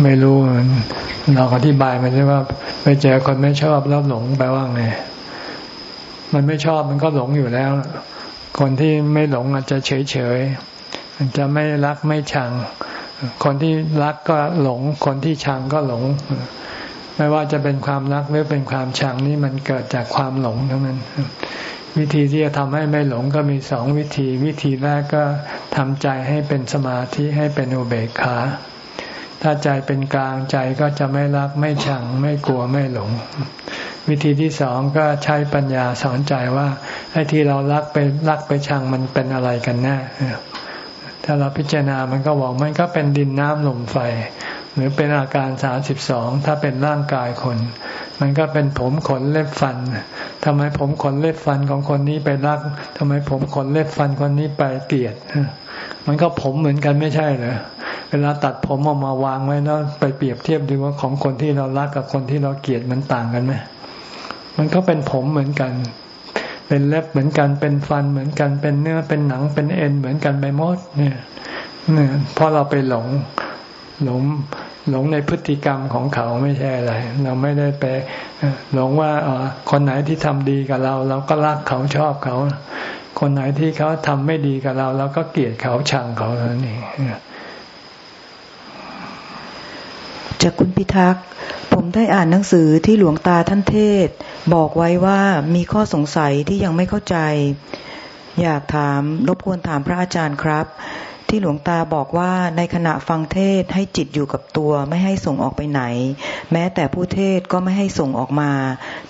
ไม่รู้เราอธิบายมันใช่ว่า ไปเจอคนไม่ชอบแล้วหลงแปลว่าไงมันไม่ชอบมันก็หลงอยู่แล้ว คนที่ไม่หลงอาจจะเฉยเฉยจะไม่รักไม่ชัง คนที่รักก็หลง คนที่ชังก็หลง ไม่ว่าจะเป็นความรักหรือเป็นความชังนี่มันเกิดจากความหลงทั้งนั้น วิธีที่จะทำให้ไม่หลงก็มีสองวิธี วิธีแรกก็ทำใจให้เป็นสมาธิให้เป็นอุเบกขา ถ้าใจเป็นกลางใจก็จะไม่รักไม่ชังไม่กลัวไม่หลง วิธีที่สองก็ใช้ปัญญาสอนใจว่าไอ้ที่เรารักไปรักไปชังมันเป็นอะไรกันแน่ถ้าเราพิจารณามันก็บอกมันก็เป็นดินน้ำลมไฟ หรือเป็นอาการสาสิบสองถ้าเป็นร่างกายคน มันก็เป็นผมขนเล็บฟันทำไมผมขนเล็บฟันของคนนี้ไปรักทำไมผมขนเล็บฟันคนนี้ไปเกลียดมันก็ผมเหมือนกันไม่ใช่เหรอ เวลาตัดผมออกมาวางไว้แล้วไปเปรียบเทียบดูว่าของคนที่เรารักกับคนที่เราเกลียดมันต่างกันไหมมันก็เป็นผมเหมือนกัน เป็นเล็บเหมือนกัน เป็นฟันเหมือนกัน เป็นเนื้อ เป็นหนัง เป็นเอ็นเหมือนกันไปหมดเนี่ยเนี่ยเพราะเราไปหลงหลงหลงในพฤติกรรมของเขาไม่ใช่อะไร เราไม่ได้ไปหลงว่าอคนไหนที่ทำดีกับเรา เราก็รักเขาชอบเขา คนไหนที่เขาทำไม่ดีกับเรา เราก็เกลียดเขาชังเขาแล้วนี่ จากคุณพิทักษ์ ผมได้อ่านหนังสือที่หลวงตาท่านเทศ บอกไว้ว่ามีข้อสงสัยที่ยังไม่เข้าใจ อยากถามรบกวนถามพระอาจารย์ครับ ที่หลวงตาบอกว่าในขณะฟังเทศให้จิตอยู่กับตัวไม่ให้ส่งออกไปไหน แม้แต่ผู้เทศก็ไม่ให้ส่งออกมา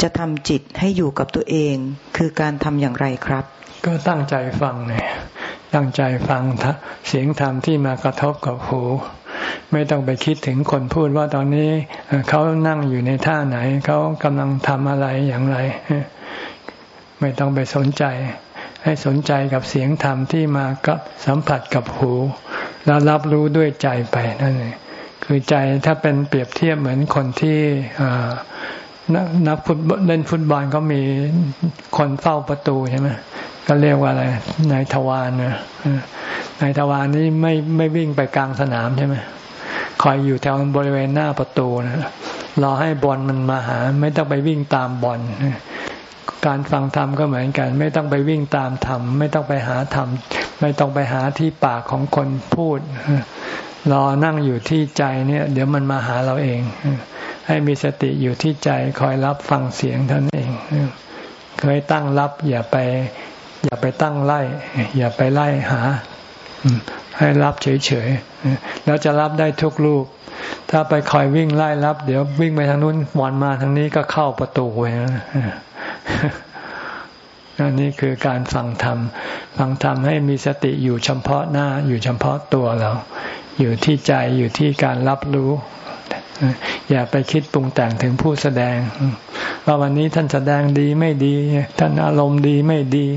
จะทำจิตให้อยู่กับตัวเอง คือการทำอย่างไรครับ ก็ตั้งใจฟังเนี่ยตั้งใจฟังเสียงธรรมที่มากระทบกับหู ไม่ต้องไปคิดถึงคนพูดว่าตอนนี้เขานั่งอยู่ในท่าไหน เขากำลังทำอะไรอย่างไร ไม่ต้องไปสนใจ ให้สนใจกับเสียงธรรมที่มากับสัมผัสกับหู แล้วรับรู้ด้วยใจไปนั่นเองคือใจถ้าเป็นเปรียบเทียบเหมือนคนที่นักฟุตเล่นฟุตบอลก็มีคนเฝ้าประตูใช่ไหม ก็เรียกว่าอะไรนายทวารนะนายทวารนี้ไม่ไม่วิ่งไปกลางสนามใช่ไหมคอยอยู่แถวบริเวณหน้าประตูนะรอให้บอลมันมาหา ไม่ต้องไปวิ่งตามบอลการฟังธรรมก็เหมือนกัน ไม่ต้องไปวิ่งตามธรรมไม่ต้องไปหาธรรมไม่ต้องไปหาที่ปากของคนพูดรอนั่งอยู่ที่ใจเนี่ย เดี๋ยวมันมาหาเราเอง ให้มีสติอยู่ที่ใจคอยรับฟังเสียงท่านเองเคยตั้งรับอย่าไป อย่าไปตั้งไล่ อย่าไปไล่หา ให้รับเฉยๆแล้วจะรับได้ทุกลูก ถ้าไปคอยวิ่งไล่รับ เดี๋ยววิ่งไปทางนู้นบอลมาทางนี้ก็เข้าประตูไปนะอันนี้คือการฟังธรรม ฟังธรรมให้มีสติอยู่เฉพาะหน้า อยู่เฉพาะตัวเรา อยู่ที่ใจอยู่ที่การรับรู้ อย่าไปคิดปรุงแต่งถึงผู้แสดงว่าวันนี้ท่านแสดงดีไม่ดี ท่านอารมณ์ดีไม่ดี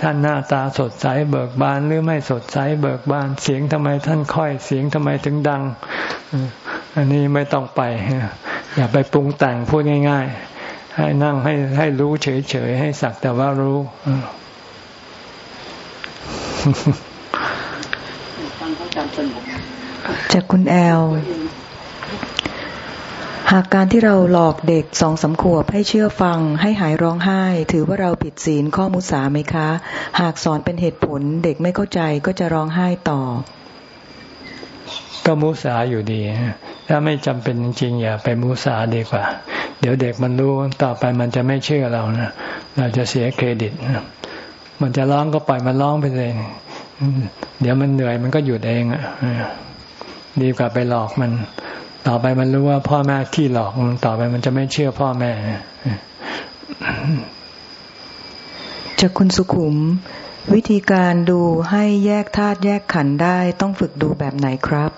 ท่านหน้าตาสดใสเบิกบานหรือไม่สดใสเบิกบานเสียงทำไมท่านค่อยเสียงทำไมถึงดัง อันนี้ไม่ต้องไป อย่าไปปรุงแต่งพูดง่าย ๆ ให้นั่งให้ให้รู้เฉยๆให้สักแต่ว่ารู้จากคุณแอล หากการที่เราหลอกเด็กสองสาขวบให้เชื่อฟัง ให้หายร้องไห้ ถือว่าเราผิดศีลข้อมุสาไหมคะ หากสอนเป็นเหตุผลเด็กไม่เข้าใจก็จะร้องไห้ต่อ ก็มุสาอยู่ดี ถ้าไม่จำเป็นจริงๆอย่าไปมุสาดีกว่า เดี๋ยวเด็กมันรู้ต่อไปมันจะไม่เชื่อเรานะเราจะเสียเครดิตมันจะร้องก็ปล่อยมันร้องไปเลย เดี๋ยวมันเหนื่อยมันก็หยุดเองอะดีกว่าไปหลอกมัน ต่อไปมันรู้ว่าพ่อแม่ขี้หลอกมันต่อไปมันจะไม่เชื่อพ่อแม่ จากคุณสุขุม วิธีการดูให้แยกธาตุแยกขันได้ต้องฝึกดูแบบไหนครับ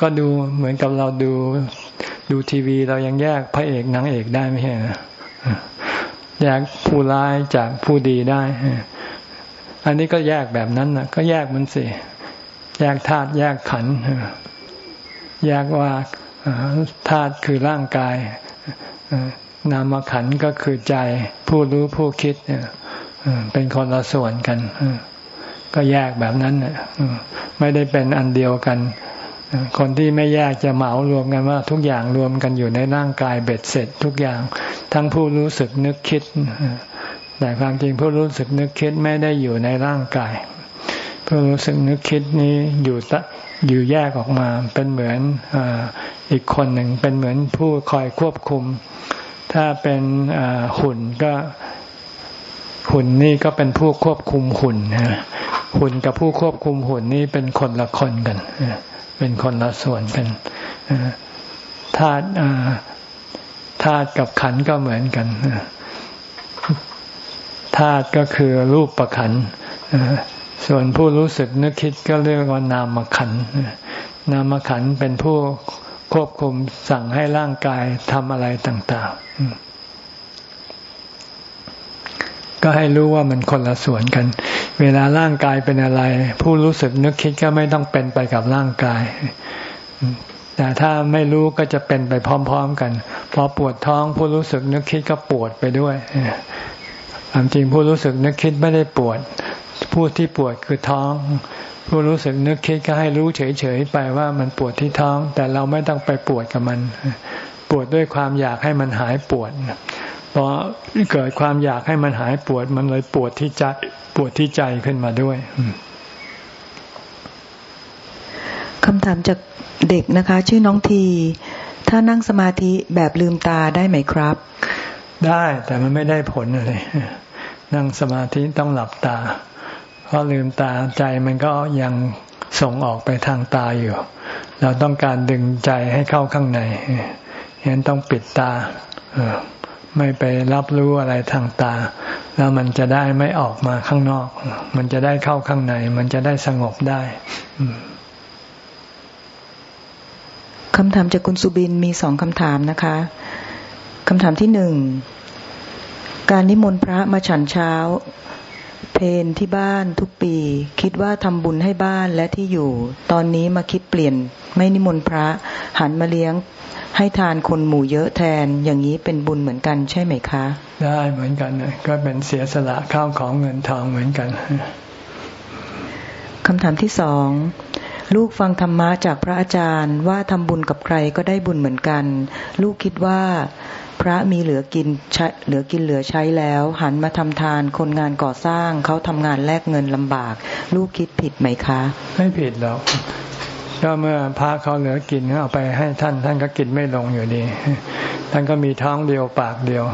ก็ดูเหมือนกับเราดูดูทีวีเรายังแยกพระเอกนางเอกได้ไม่ใช่แยกผู้ร้ายจากผู้ดีได้ อันนี้ก็แยกแบบนั้นนะก็แยกมันสิ แยกธาตุแยกขัน แยกว่าธาตุคือร่างกายนามขันก็คือใจผู้รู้ผู้คิดเป็นคนละส่วนกัน ก็แยกแบบนั้นไม่ได้เป็นอันเดียวกัน คนที่ไม่แยกจะเหมารวมกันว่า ทุกอย่างรวมกันอยู่ในร่างกายเบ็ดเสร็จ ทุกอย่างทั้งผู้รู้สึกนึกคิดแต่ความจริงผู้รู้สึกนึกคิดไม่ได้อยู่ในร่างกาย ผู้รู้สึกนึกคิดนี้อยู่ตะอยู่แยกออกมาเป็นเหมือนออีกคนหนึ่งเป็นเหมือนผู้คอยควบคุม ถ้าเป็นหุ่นก็หุ่นนี่ก็เป็นผู้ควบคุมหุ่นหุ่นกับผู้ควบคุมหุ่นนี่เป็นคนละคนกันเป็นคนละส่วนกันธาตุธาตุกับขันก็เหมือนกันธาตุก็คือรูปประขัน ส่วนผู้รู้สึกนึกคิดก็เรียกว่านามขันนามขันเป็นผู้ควบคุมสั่งให้ร่างกายทำอะไรต่าง ๆ ก็ให้รู้ว่ามันคนละส่วนกัน เวลาร่างกายเป็นอะไร ผู้รู้สึกนึกคิดก็ไม่ต้องเป็นไปกับร่างกาย แต่ถ้าไม่รู้ก็จะเป็นไปพร้อม ๆ กัน พอปวดท้อง ผู้รู้สึกนึกคิดก็ปวดไปด้วยความจริงผู้รู้สึกนึกคิดไม่ได้ปวด ผู้ที่ปวดคือท้อง ผู้รู้สึกนึกคิดก็ให้รู้เฉยๆไปว่ามันปวดที่ท้อง แต่เราไม่ต้องไปปวดกับมัน ปวดด้วยความอยากให้มันหายปวดเพราะเกิดความอยากให้มันหายปวด มันเลยปวดที่ใจปวดที่ใจขึ้นมาด้วยคำถามจากเด็กนะคะ ชื่อน้องที ถ้านั่งสมาธิแบบลืมตาได้ไหมครับ ได้แต่มันไม่ได้ผลอะไรนั่งสมาธิต้องหลับตา เพราะลืมตาใจมันก็ยังส่งออกไปทางตาอยู่ เราต้องการดึงใจให้เข้าข้างในฉะนั้นต้องปิดตาไม่ไปรับรู้อะไรทางตา แล้วมันจะได้ไม่ออกมาข้างนอก มันจะได้เข้าข้างใน มันจะได้สงบได้คำถามจากคุณสุบินมีสองคำถามนะคะคำถามที่หนึ่งการนิมนต์พระมาฉันเช้า เพนที่บ้านทุกปี คิดว่าทำบุญให้บ้านและที่อยู่ ตอนนี้มาคิดเปลี่ยนไม่นิมนต์พระ หันมาเลี้ยงให้ทานคนหมู่เยอะแทนอย่างนี้เป็นบุญเหมือนกันใช่ไหมคะ ได้เหมือนกันก็เป็นเสียสละข้าวของเงินทองเหมือนกันคำถามที่สองลูกฟังธรรมะจากพระอาจารย์ว่าทำบุญกับใครก็ได้บุญเหมือนกัน ลูกคิดว่า พระมีเหลือกินเหลือกินเหลือใช้แล้ว หันมาทำทานคนงานก่อสร้างเขาทำงานแลกเงินลำบาก ลูกคิดผิดไหมคะ ไม่ผิดหรอกก็เมื่อพระเขาเหลือกินเอาไปให้ท่าน ท่านก็กินไม่ลงอยู่ดี ท่านก็มีท้องเดียวปากเดียว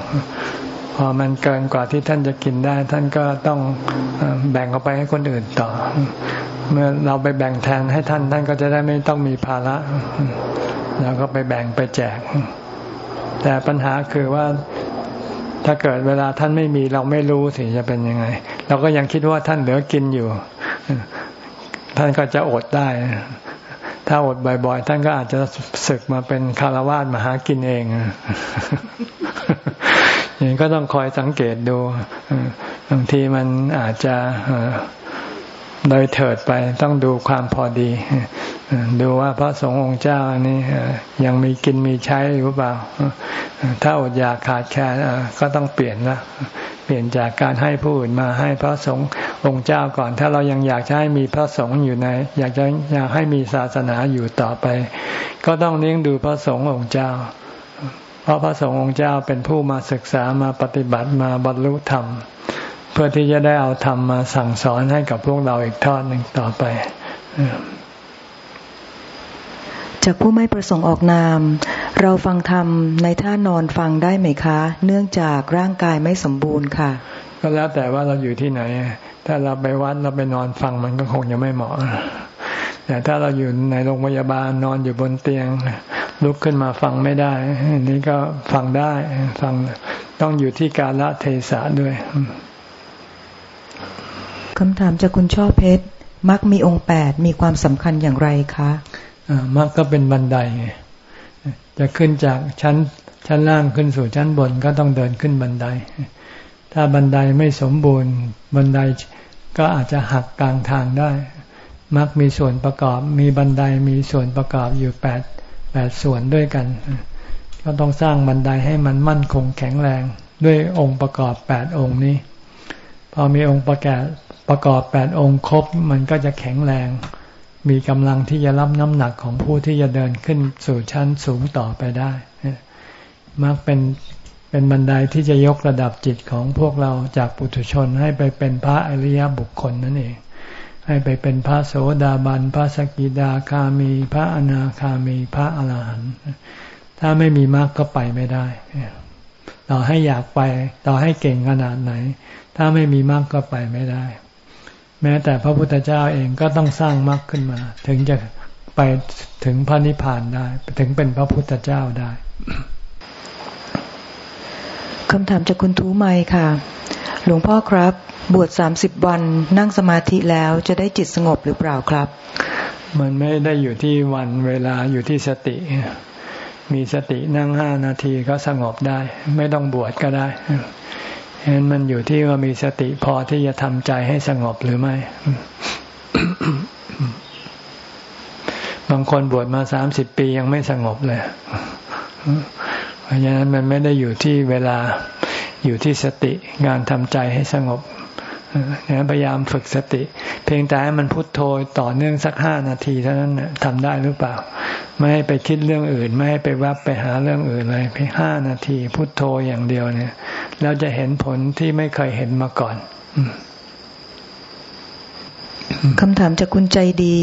พอมันเกินกว่าที่ท่านจะกินได้ ท่านก็ต้องแบ่งเอาไปให้คนอื่นต่อ เมื่อเราไปแบ่งแทนให้ท่าน ท่านก็จะได้ไม่ต้องมีภาระเราก็ไปแบ่งไปแจก แต่ปัญหาคือว่าถ้าเกิดเวลาท่านไม่มีเราไม่รู้สิจะเป็นยังไง เราก็ยังคิดว่าท่านเหลือกินอยู่ ท่านก็จะอดได้ ถ้าอดบ่อยๆ ท่านก็อาจจะศึกมาเป็นคารวาสมาหากินเองอย่างก็ต้องคอยสังเกตดูบางทีมันอาจจะ โดยเถิดไปต้องดูความพอดี ดูว่าพระสงฆ์องค์เจ้านี้ยังมีกินมีใช้หรือเปล่า ถ้าอดอยากขาดแคลนก็ต้องเปลี่ยนละเปลี่ยนจากการให้ผู้อื่นมาให้พระสงฆ์องค์เจ้าก่อน ถ้าเรายังอยากจะให้มีพระสงฆ์อยู่ใน อยากจะอยากให้มีศาสนาอยู่ต่อไป ก็ต้องเลี้ยงดูพระสงฆ์องค์เจ้า เพราะพระสงฆ์องค์เจ้าเป็นผู้มาศึกษามาปฏิบัติมาบรรลุธรรม เพื่อที่จะได้เอาธรรมมาสั่งสอนให้กับพวกเราอีกทอดหนึ่งต่อไปจากผู้ไม่ประสงค์ออกนาม เราฟังธรรมในท่านอนฟังได้ไหมคะ เนื่องจากร่างกายไม่สมบูรณ์ค่ะ ก็แล้วแต่ว่าเราอยู่ที่ไหน ถ้าเราไปวัดเราไปนอนฟังมันก็คงจะไม่เหมาะ แต่ถ้าเราอยู่ในโรงพยาบาลนอนอยู่บนเตียง ลุกขึ้นมาฟังไม่ได้นี่ก็ฟังได้ฟังต้องอยู่ที่กาลเทศะด้วย คำถามจากคุณช่อเพชรมักมีองค์แปดมีความสำคัญอย่างไรคะมักก็เป็นบันไดไงจะขึ้นจากชั้นชั้นล่างขึ้นสู่ชั้นบนก็ต้องเดินขึ้นบันได ถ้าบันไดไม่สมบูรณ์ บันไดก็อาจจะหักกลางทางได้มักมีส่วนประกอบ มีบันไดมีส่วนประกอบอยู่แปดแปดส่วนด้วยกัน ก็ต้องสร้างบันไดให้มันมั่นคงแข็งแรงด้วยองค์ประกอบแปดองค์นี้ พอมีองค์ประกอบ ประกอบแปดองค์ครบมันก็จะแข็งแรง มีกำลังที่จะรับน้ำหนักของผู้ที่จะเดินขึ้นสู่ชั้นสูงต่อไปได้มักเป็นเป็นบันไดที่จะยกระดับจิตของพวกเราจากปุถุชนให้ไปเป็นพระอริยบุคคลนั่นเอง ให้ไปเป็นพระโสดาบัน พระสกิดาคามี พระอนาคามี พระอรหันต์ถ้าไม่มีมรรคก็ไปไม่ได้ ต่อให้อยากไป ต่อให้เก่งขนาดไหน ถ้าไม่มีมรรคก็ไปไม่ได้ แม้แต่พระพุทธเจ้าเองก็ต้องสร้างมรรคขึ้นมา ถึงจะไปถึงพระนิพพานได้ ถึงเป็นพระพุทธเจ้าได้คำถามจากคุณทูไมค่ะ หลวงพ่อครับ บวชสามสิบวันนั่งสมาธิแล้วจะได้จิตสงบหรือเปล่าครับ มันไม่ได้อยู่ที่วันเวลาอยู่ที่สติ มีสตินั่งห้านาทีก็สงบได้ ไม่ต้องบวชก็ได้ เห็นมันอยู่ที่ว่ามีสติพอที่จะทำใจให้สงบหรือไม่ บางคนบวชมาสามสิบปียังไม่สงบเลย เพราะฉะนั้นมันไม่ได้อยู่ที่เวลาอยู่ที่สติงานทำใจให้สงบ พยายามฝึกสติ เพียงแต่ให้มันพุโทโธต่อเนื่องสักห้านาทีเท่านั้นทำได้หรือเปล่า ไม่ให้ไปคิดเรื่องอื่น ไม่ให้ไปวับไปหาเรื่องอื่นเลยเพียงห้านาที พุโทโธอย่างเดียวเนี่ยแล้วจะเห็นผลที่ไม่เคยเห็นมาก่อนคำถามจากคุณใจดี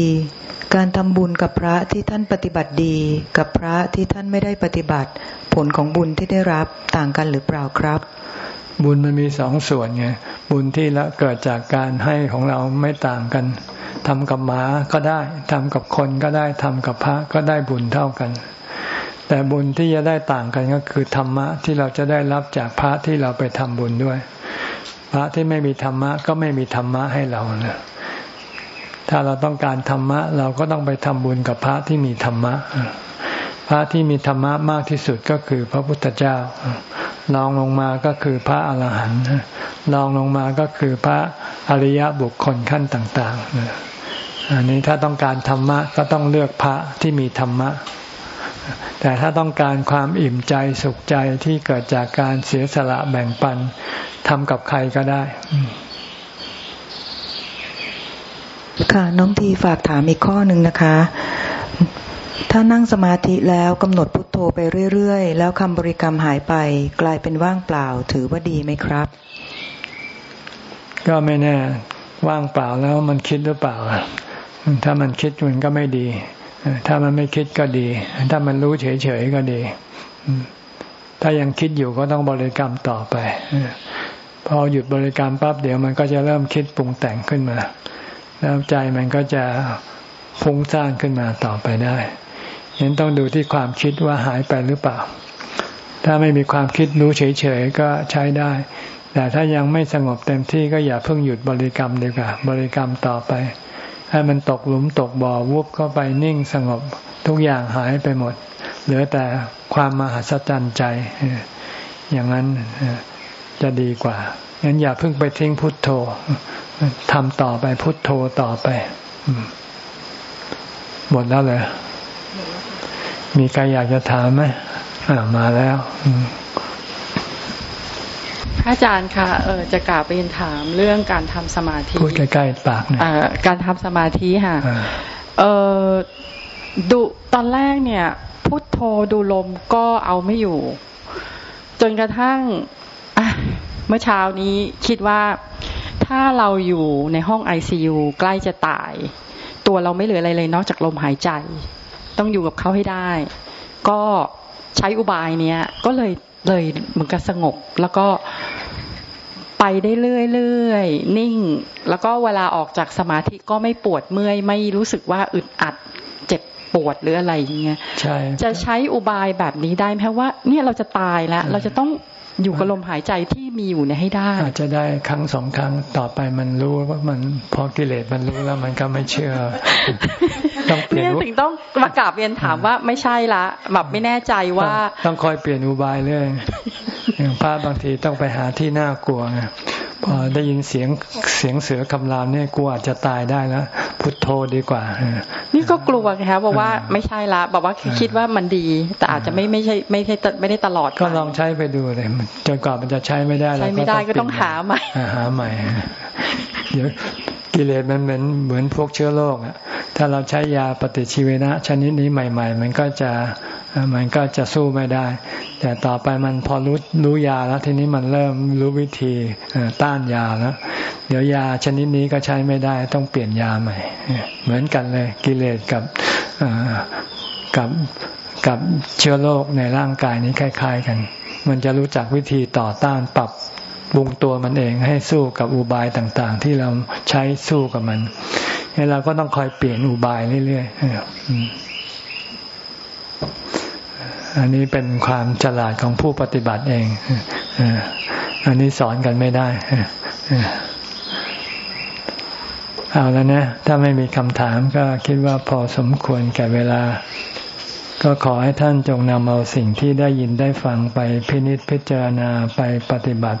การทำบุญกับพระที่ท่านปฏิบัติดี กับพระที่ท่านไม่ได้ปฏิบัติ ผลของบุญที่ได้รับต่างกันหรือเปล่าครับ บุญมันมีสองส่วนไงบุญที่ละเกิดจากการให้ของเราไม่ต่างกันทำกับหมาก็ได้ทำกับคนก็ได้ทำกับพระก็ได้บุญเท่ากัน แต่บุญที่จะได้ต่างกันก็คือธรรมะที่เราจะได้รับจากพระที่เราไปทำบุญด้วย พระที่ไม่มีธรรมะก็ไม่มีธรรมะให้เรานะถ้าเราต้องการธรรมะ เราก็ต้องไปทำบุญกับพระที่มีธรรมะพระที่มีธรรมะมากที่สุดก็คือพระพุทธเจ้า ลองลงมาก็คือพระอรหันต์ลองลงมาก็คือพระอริยบุคคลขั้นต่างๆอันนี้ถ้าต้องการธรรมะก็ต้องเลือกพระที่มีธรรมะ แต่ถ้าต้องการความอิ่มใจสุขใจที่เกิดจากการเสียสละแบ่งปันทำกับใครก็ได้ค่ะน้องทีฝากถามอีกข้อหนึ่งนะคะ ถ้านั่งสมาธิแล้วกำหนดพุทโธไปเรื่อยๆ แล้วคำบริกรรมหายไป กลายเป็นว่างเปล่าถือว่าดีไหมครับ ก็ไม่แน่ว่างเปล่าแล้วมันคิดหรือเปล่า ถ้ามันคิดมันก็ไม่ดี ถ้ามันไม่คิดก็ดี ถ้ามันรู้เฉยๆก็ดี ถ้ายังคิดอยู่ก็ต้องบริกรรมต่อไป พอหยุดบริกรรมปั๊บเดี๋ยวมันก็จะเริ่มคิดปรุงแต่งขึ้นมา แล้วใจมันก็จะฟุ้งซ่านขึ้นมาต่อไปได้ เห็นต้องดูที่ความคิดว่าหายไปหรือเปล่า ถ้าไม่มีความคิดรู้เฉยๆก็ใช้ได้ แต่ถ้ายังไม่สงบเต็มที่ก็อย่าเพิ่งหยุดบริกรรมดีกว่าบริกรรมต่อไป ให้มันตกหลุมตกบ่อวุบเข้าไปนิ่งสงบทุกอย่างหายไปหมด เหลือแต่ความมหัศจรรย์ใจ อย่างนั้นจะดีกว่างั้นอย่าเพิ่งไปทิ้งพุทโธทำต่อไปพุทโธต่อไปหมดแล้วเลย มีใครอยากจะถามไหมมาแล้วพระอาจารย์คะเออจะกล่าวเรียนถามเรื่องการทำสมาธิพูดใกล้ๆปากนะการทำสมาธิค่ะเออดูตอนแรกเนี่ยพุทโธดูลมก็เอาไม่อยู่ จนกระทั่งเมื่อเช้านี้คิดว่าถ้าเราอยู่ในห้องไอซียูใกล้จะตาย ตัวเราไม่เหลืออะไรเลยนอกจากลมหายใจ ต้องต้องอยู่กับเขาให้ได้ ก็ใช้อุบายเนี้ย ก็เลยเลยเหมือนกับสงบ แล้วก็ไปได้เรื่อยๆนิ่ง แล้วก็เวลาออกจากสมาธิก็ไม่ปวดเมื่อย ไม่รู้สึกว่าอึดอัดเจ็บปวดหรืออะไรอย่างเงี้ยใช่จะใช้อุบายแบบนี้ได้ไหมว่า เนี่ยเราจะตายแล้ว เราจะต้อง อยู่กับลมหายใจที่มีอยู่เนี่ยให้ได้ อาจจะได้ครั้งสองครั้งต่อไปมันรู้ว่ามันพอกิเลสมันรู้แล้วมันก็ไม่เชื่อต้องเปลี่ยนเนี่ยถึงต้องมากราบเรียนถามว่าไม่ใช่ละแบบไม่แน่ใจว่าต้องต้องคอยเปลี่ยนอุบายเรื่อยอย่างพระบางทีต้องไปหาที่น่ากลัวไง พอได้ยินเสียงเสียงเสือคำรามเนี่ยกลัวอาจจะตายได้แล้วพุทโธดีกว่า นี่ก็กลัวไงคะบอกว่าไม่ใช่ละบอกว่าคิดว่ามันดี แต่อาจจะไม่ไม่ใช่ไม่ใช่ไม่ได้ตลอด ก็ลองใช้ไปดูเลยจนกว่ามันจะใช้ไม่ได้ใช้ไม่ได้ก็ต้องหาใหม่หาใหม่เดี๋ยว กิเลสมันเหมือนเหมือนพวกเชื้อโรคอะถ้าเราใช้ยาปฏิชีวนะ ชนิดนี้ใหม่ ๆ มันก็จะมันก็จะสู้ไม่ได้ แต่ต่อไปมันพอรู้รู้ยาแล้วทีนี้มันเริ่มรู้วิธีต้านยาแล้วเดี๋ยวยาชนิดนี้ก็ใช้ไม่ได้ ต้องเปลี่ยนยาใหม่ เหมือนกันเลย กิเลสกับกับกับเชื้อโรคในร่างกายนี้คล้าย ๆ กัน มันจะรู้จักวิธีต่อต้านปรับ ปรุงตัวมันเองให้สู้กับอุบายต่างๆ ที่เราใช้สู้กับมันเราก็ต้องคอยเปลี่ยนอุบายเรื่อยๆ อันนี้เป็นความฉลาดของผู้ปฏิบัติเอง อันนี้สอนกันไม่ได้เอาแล้วนะ ถ้าไม่มีคำถามก็คิดว่าพอสมควรแก่เวลา ก็ขอให้ท่านจงนำเอาสิ่งที่ได้ยินได้ฟังไปพินิจพิจารณาไปปฏิบัติ